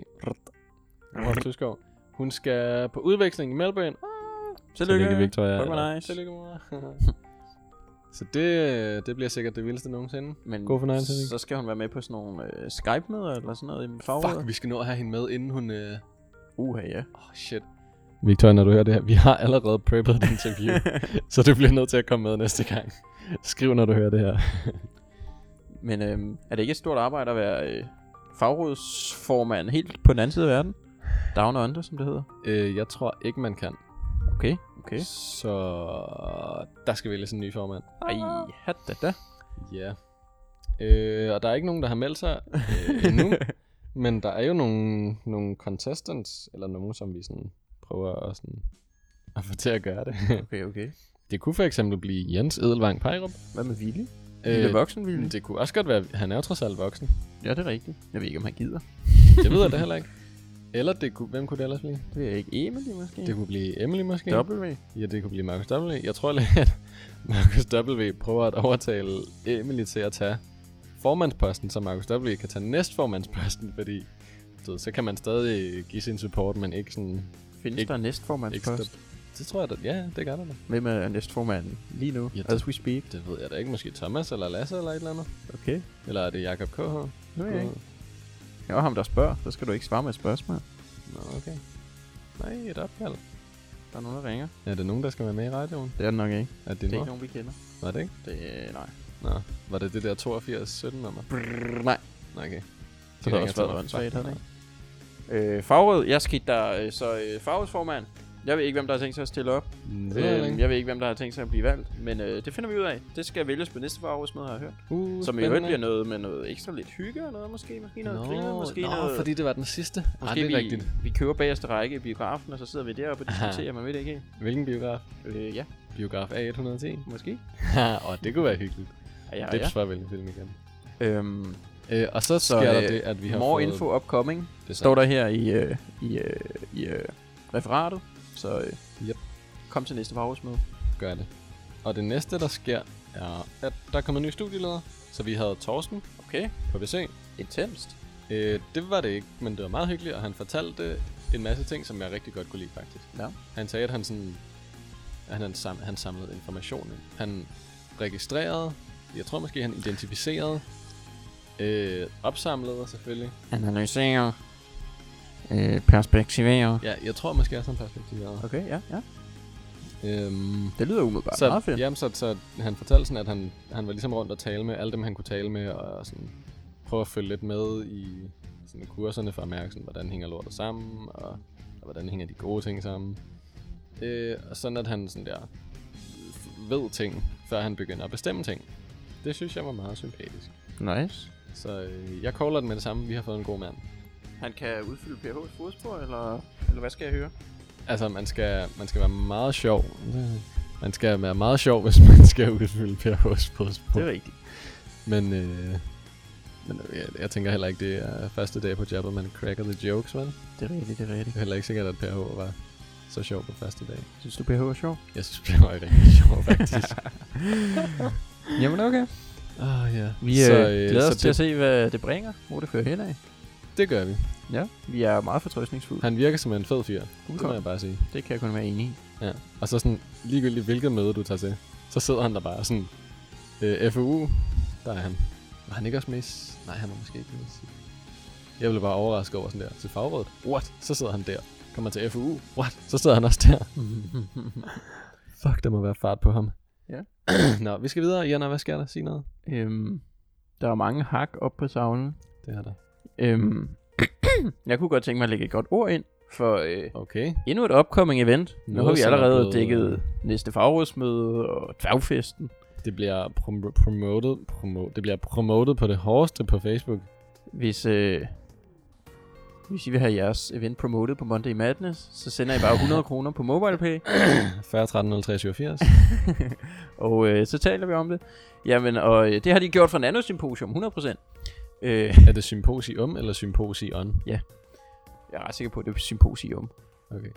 Rolf Tyskov, hun skal på udveksling i Melbourne. Tillykke. Victoria. Fuck, nice. Tillykke, mor. så det, det bliver sikkert det vildeste nogensinde. Men God fornøjelse, så skal hun være med på sådan nogle øh, Skype-møder eller sådan noget i fagrådet. Fuck, vi skal nå at have hende med, inden hun... Øh... Uha, ja. Oh, shit. Victoria, når du hører det her, vi har allerede preppet et interview, så du bliver nødt til at komme med næste gang. Skriv, når du hører det her. Men øhm, er det ikke et stort arbejde at være øh, fagrådsformand helt på den anden side af verden? Down under, som det hedder. øh, jeg tror ikke, man kan. Okay, okay. Så der skal vælges en ny formand. Ej, hat da da. Ja. Øh, og der er ikke nogen, der har meldt sig øh, endnu. men der er jo nogle, nogle contestants, eller nogen, som vi sådan prøver at, sådan, at få til at gøre det. Okay, okay. det kunne for eksempel blive Jens Edelvang Pejrup. Hvad med Willy? Lille Øh, voksen Willy? det kunne også godt være, han er jo trods alt voksen. Ja, det er rigtigt. Jeg ved ikke, om han gider. Det ved jeg da heller ikke. Eller det kunne, hvem kunne det ellers blive? Det er ikke Emily, måske? Det kunne blive Emily måske. W. Ja, det kunne blive Marcus W. Jeg tror lidt, at Marcus W. prøver at overtale Emily til at tage formandsposten, så Marcus W. kan tage næstformandsposten, fordi du ved, så kan man stadig give sin support, men ikke sådan... Findes Ikke- der næstformandspost? Det tror jeg da, ja, det gør der da. Hvem er næstformanden lige nu, Ja, ja, det- as we speak? Det ved jeg da ikke. Måske Thomas eller Lasse eller et eller andet. Okay. Eller er det Jakob KH? Det ved jeg ikke. Jeg var ham, der spørger. Så skal du ikke svare med et spørgsmål. Nå, okay. Nej, et opkald. Der er nogen, der ringer. Er det nogen, der skal være med i radioen? Det er det nok ikke. Er det, Det er ikke nogen, vi kender. Var det ikke? Det er, nej. Nå, var det det der 82 17 nummer? Brrr, nej. Nå, okay. Så det har også været åndssvagt, havde det ikke? Øh, fagråd. Jeg skal der, øh, så øh, fagrådsformand. Jeg ved ikke, hvem der har tænkt sig at stille op. Mm, Øh, jeg ved ikke, hvem der har tænkt sig at blive valgt. Men øh, det finder vi ud af. Det skal vælges på næste fagrådsmøde, har jeg hørt. uh, Som i øvrigt bliver noget med noget ekstra lidt hygge og noget, måske. Måske noget Nå, griner, måske nå, noget... fordi det var den sidste. Måske ah, det er vi, rigtigt. vi køber bagerste række i biografen, og så sidder vi deroppe og diskuterer, man ved det ikke. Hvilken biograf? Øh, ja, Biograf A110. måske. Åh, det kunne være hyggeligt. Ja, ja. Dips for at vælge film igen. Øhm, Øh, og så Så, sker der øh, det, at vi har more fået... info upcoming. Det Står der her i, øh, i, øh, i øh, referatet. Så øh, Yep. kom til næste fagrådsmøde. Gør det. Og det næste, der sker, er, at der er kommet en ny studieleder. Så vi havde Torsten Okay. på besøg. Intenst. Øh, det var det ikke, men det var meget hyggeligt, og han fortalte en masse ting, som jeg rigtig godt kunne lide, faktisk. Ja. Han sagde, at han sådan... at Han, sam, han samlede information. ind. Han registrerede, jeg tror måske, han identificerede, øh, opsamlede selvfølgelig. Analysere. Øh, perspektivere. Ja, jeg tror måske også, han perspektiverede. Okay, ja, ja. Øhm, Det lyder umiddelbart så, meget fedt. Jamen, så, så han fortalte sådan, at han, han var ligesom rundt og tale med alle dem, han kunne tale med, og sådan prøve at følge lidt med i sådan, kurserne for at mærke, sådan, hvordan hænger lortet sammen, og, og hvordan hænger de gode ting sammen. Øh, og sådan, at han sådan der ved ting, før han begynder at bestemme ting. Det synes jeg var meget sympatisk. Nice. Så øh, jeg caller den med det samme. Vi har fået en god mand. Han kan udfylde PH's fodspor, eller, eller hvad skal jeg høre? Altså, man skal, man skal være meget sjov. Man skal være meget sjov, hvis man skal udfylde PH's fodspor. Det er rigtigt. Men, øh, men øh, jeg, jeg tænker heller ikke, det er første dag på jobbet, man cracker the jokes, vel? Det er rigtigt, det er rigtigt. Det er heller ikke sikkert, at PH var så sjov på første dag. Synes du, PH er sjov? Jeg synes, PH er rigtig sjov, faktisk. Jamen okay. Oh, ja. Vi så, øh, glæder os til det, at se, hvad det bringer, hvor det fører hen af. Det gør vi. Ja, vi er meget fortrøstningsfulde. Han virker som en fed fyr. Det må jeg bare sige. Det kan jeg kun være enig i. Ja. Og så sådan, ligegyldigt hvilket møde du tager til, så sidder han der bare sådan, øh, FU, der er han. Var han ikke også med Nej, han var måske ikke med Jeg blev bare overrasket over sådan der, til fagrådet. What? Så sidder han der. Kommer til FU. What? Så sidder han også der. Fuck, der må være fart på ham. Ja. Nå, vi skal videre. Jana, hvad sker der? Sig noget. øhm, der er mange hak op på savlen. Det er der. Øhm, Jeg kunne godt tænke mig at lægge et godt ord ind for øh, Okay. endnu et upcoming event. Nu Noget, har vi som er allerede blevet- dækket næste fagrådsmøde og dværgfesten. Det bliver prom- promoted, promo- det bliver promoted på det hårdeste på Facebook. Hvis, øh, hvis I vil have jeres event promoted på Monday Madness, så sender I bare 100 kroner på MobilePay, 40, 13, 50, 87. og øh, så taler vi om det. Jamen, og øh, det har de gjort for Nano Symposium, 100%. Øh, er det symposium eller symposion? jeg er ret sikker på, at det er symposium. Okay.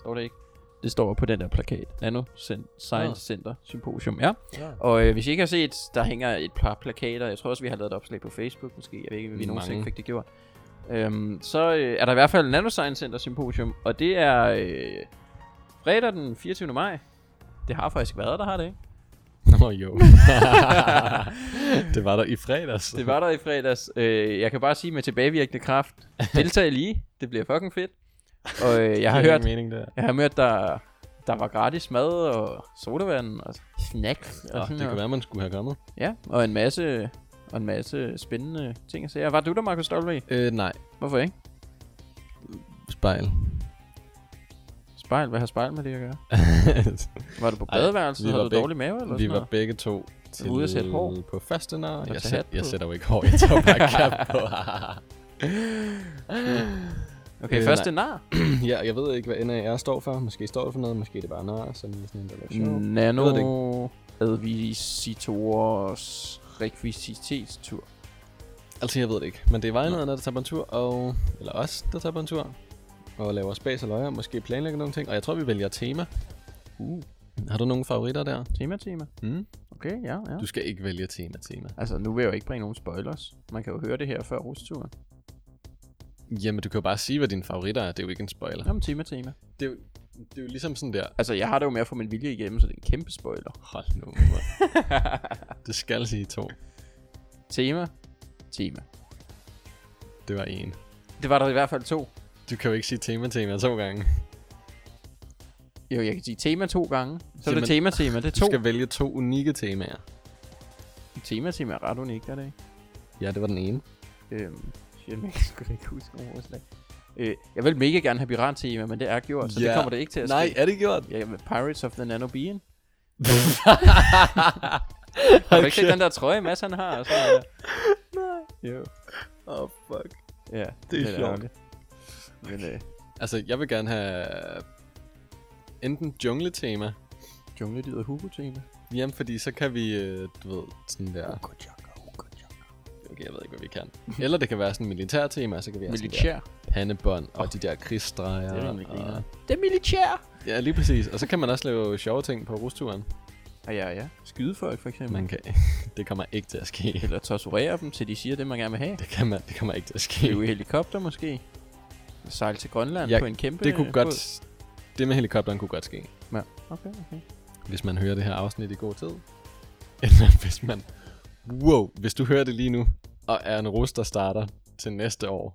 Står det ikke? Det står på den der plakat. Nano Science Ah. Center Symposium, ja. Ja. Og øh, hvis I ikke har set, der hænger et par plakater. Jeg tror også, vi har lavet et opslag på Facebook måske. Jeg ved ikke, om vi Mange. nogensinde fik det gjort. Øhm, så øh, er der i hvert fald Nanoscience Center Symposium. Og det er øh, fredag den 24. maj. Det har faktisk været, der har det, ikke? Nå jo. det var der i fredags. Det var der i fredags. Øh, jeg kan bare sige med tilbagevirkende kraft. Deltag lige. Det bliver fucking fedt. Og øh, jeg har hørt, mening der. jeg har hørt, der, der var gratis mad og sodavand og snacks. Og Oh, sådan det kan være, man skulle have kommet. Ja, og en masse, og en masse spændende ting at se. Var du der, Markus Stolvig? Øh, nej. Hvorfor ikke? Spejl. Spejl, hvad har spejl med det at gøre? Var du på badeværelset? vi Havde var du begge- dårlig mave eller vi sådan var noget? begge to til ude at sætte hår? på faste nar. Jeg, sæt, jeg sætter jo ikke hår, jeg tager bare cap på. Okay, Øh, første nar. ja, jeg ved ikke, hvad NAR står for. Måske står det for noget, måske det bare nar, som er sådan en, det Nano advisitors rekvisitetstur. Altså, jeg ved det ikke. Men det er vejlederne, der tager på en tur, og... Eller os, der tager på en tur. Og laver spas og løjer, måske planlægger nogle ting. Og jeg tror, vi vælger tema. Uh, Har du nogle favoritter der? tema, tema. Mm? Okay, ja, ja. Du skal ikke vælge tema, tema. Altså, nu vil jeg jo ikke bringe nogen spoilers. Man kan jo høre det her før rusturen. Jamen, du kan jo bare sige, hvad dine favoritter er. Det er jo ikke en spoiler. Jamen, tema, tema. Det er, jo, det er jo ligesom sådan der... Altså, jeg har det jo med at få min vilje igennem, så det er en kæmpe spoiler. Hold nu. det skal sige to. tema, tema. Det var en. Det var der i hvert fald to. Du kan jo ikke sige tema, tema to gange. Jo, jeg kan sige tema to gange. Så er det Jamen, tema, tema. Det er Du to. skal vælge to unikke temaer. Tema, tema er ret unikt, er det ikke? Ja, det var den ene. Øhm, shit, jeg kan ikke huske overslag. Øh, jeg vil mega gerne have pirat-tema, men det er gjort, så Ja. det kommer det ikke til at Nej, ske. er det gjort? Ja, med Pirates of the Nano Bean. Har du ikke set den der trøje, Mads han har? Og sådan der? Jo. Oh, fuck. Ja, Det er lidt sjovt. Men øh, Altså, jeg vil gerne have enten jungletema. junglelivet Hugo-tema. Jamen, fordi så kan vi, øh, du ved, sådan der... Okay, jeg ved ikke, hvad vi kan. Eller det kan være sådan militærtema, så kan vi have Militær. pandebånd og de der krigsstreger. Det er og, griner. Det er militær! Ja, lige præcis. Og så kan man også lave sjove ting på rusturen. Og ja, ja. Skydefolk for eksempel. Man kan... det kommer ikke til at ske. Eller torturere dem, til de siger det, man gerne vil have. Det, kan man, det kommer ikke til at ske. Flyve i helikopter måske. Sejle til Grønland Ja, på en kæmpe Det kunne båd. godt... Det med helikopteren kunne godt ske. Ja, okay, okay. Hvis man hører det her afsnit i god tid. Eller hvis man... Wow, hvis du hører det lige nu, og er en rus, der starter til næste år.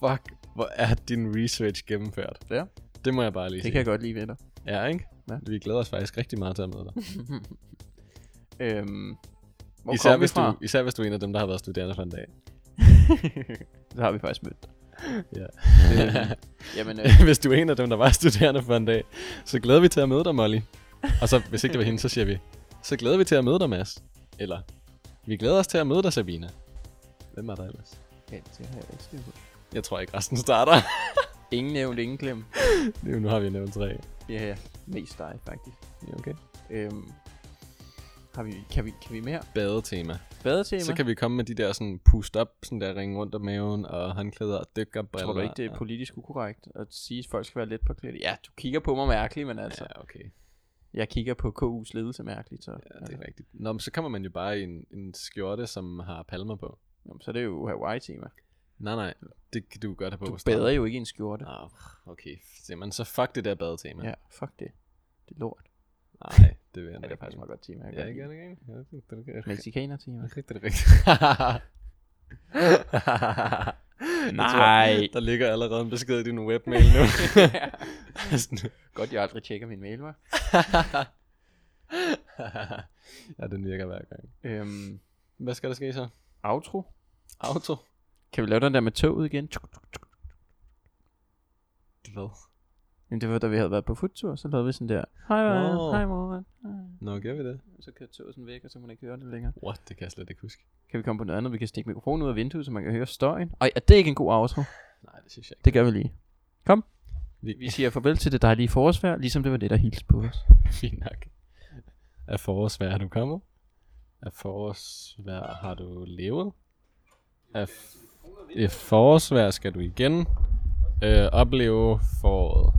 Fuck, hvor er din research gennemført. Ja. Det må jeg bare lige Det sige. kan jeg godt lide ved dig. Ja, ikke? Ja. Vi glæder os faktisk rigtig meget til at møde dig. Øhm, hvor især, hvis fra? du, især hvis du er en af dem, der har været studerende for en dag. det har vi faktisk mødt. Ja. Øhm, jamen, øh, hvis du er en af dem, der var studerende for en dag, så glæder vi til at møde dig, Molly. Og så, hvis ikke det var hende, så siger vi, så glæder vi til at møde dig, Mads. Eller, vi glæder os til at møde dig, Sabina. Hvem er der ellers? ja, det har jeg ikke styr på. Jeg tror ikke, resten starter. Ingen nævnt, ingen glem. Nu nu har vi nævnt tre. Ja, ja. Mest dig, faktisk. Ja, okay. Øhm, har vi, kan, vi, kan vi mere? Badetema. Badetema? Så kan vi komme med de der sådan pust op, sådan der ringe rundt om maven og håndklæder og dykkerbriller. Tror du ikke, det er politisk ukorrekt at sige, at folk skal være let på klædt? Ja, du kigger på mig mærkeligt, men altså, Ja, okay. jeg kigger på KU's ledelse mærkeligt, så, Ja, det er rigtigt. Nå, men så kommer man jo bare i en, en skjorte, som har palmer på. Jamen, så er det jo Hawaii-tema. Nej, nej. Det kan du godt have på. Du bader jo ikke i en skjorte. Nå, okay. Jamen, så fuck det der badetema. Ja, fuck det. Det er lort. Nej, det vil jeg Ja, det er faktisk meget godt tema. Jeg Ja? Er godt det ikke? Ja, det, det, er rigtigt. Nej. Der ligger allerede en besked i din webmail nu. Godt, jeg aldrig tjekker min mail, var. ja, den virker hver gang. Øhm, Hvad skal der ske så? outro. Auto. Kan vi lave den der med toget igen? Hvad? Jamen, det var da vi havde været på futtur, så lavede vi sådan der. Hej, Nå. Nå. hej mor. Nå, gør vi det? Så kørte toget sådan væk, og så må man ikke høre det længere. What? Det kan jeg slet ikke huske. Kan vi komme på noget andet? Vi kan stikke mikrofonen ud af vinduet, så man kan høre støjen. Ej, er det ikke en god outro? Nej, det synes jeg ikke. Det gør vi lige. Vi, Vi siger farvel til det dejlige forårsvejr, ligesom det var det, der hilste på os. Fint nok. Af forårsvejr har du kommet? Af forårsvejr har du levet? Af f- i forårsvejr skal du igen øh, opleve foråret.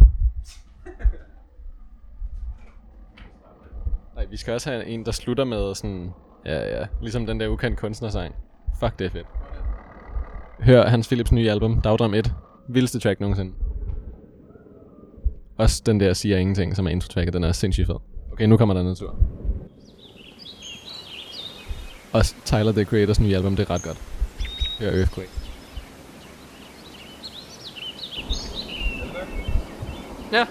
Vi skal også have en, der slutter med sådan... Ja, ja. Ligesom den der ukendt kunstnersang. Fuck, det er fedt. Hør Hans Philips nye album, Dagdrøm 1. Vildeste track nogensinde. Også den der siger ingenting, som er intro-tracket, den er sindssygt fed. Okay, nu kommer der en tur. Også Tyler, The Creators nye album, det er ret godt. Hør Earthquake. Ja,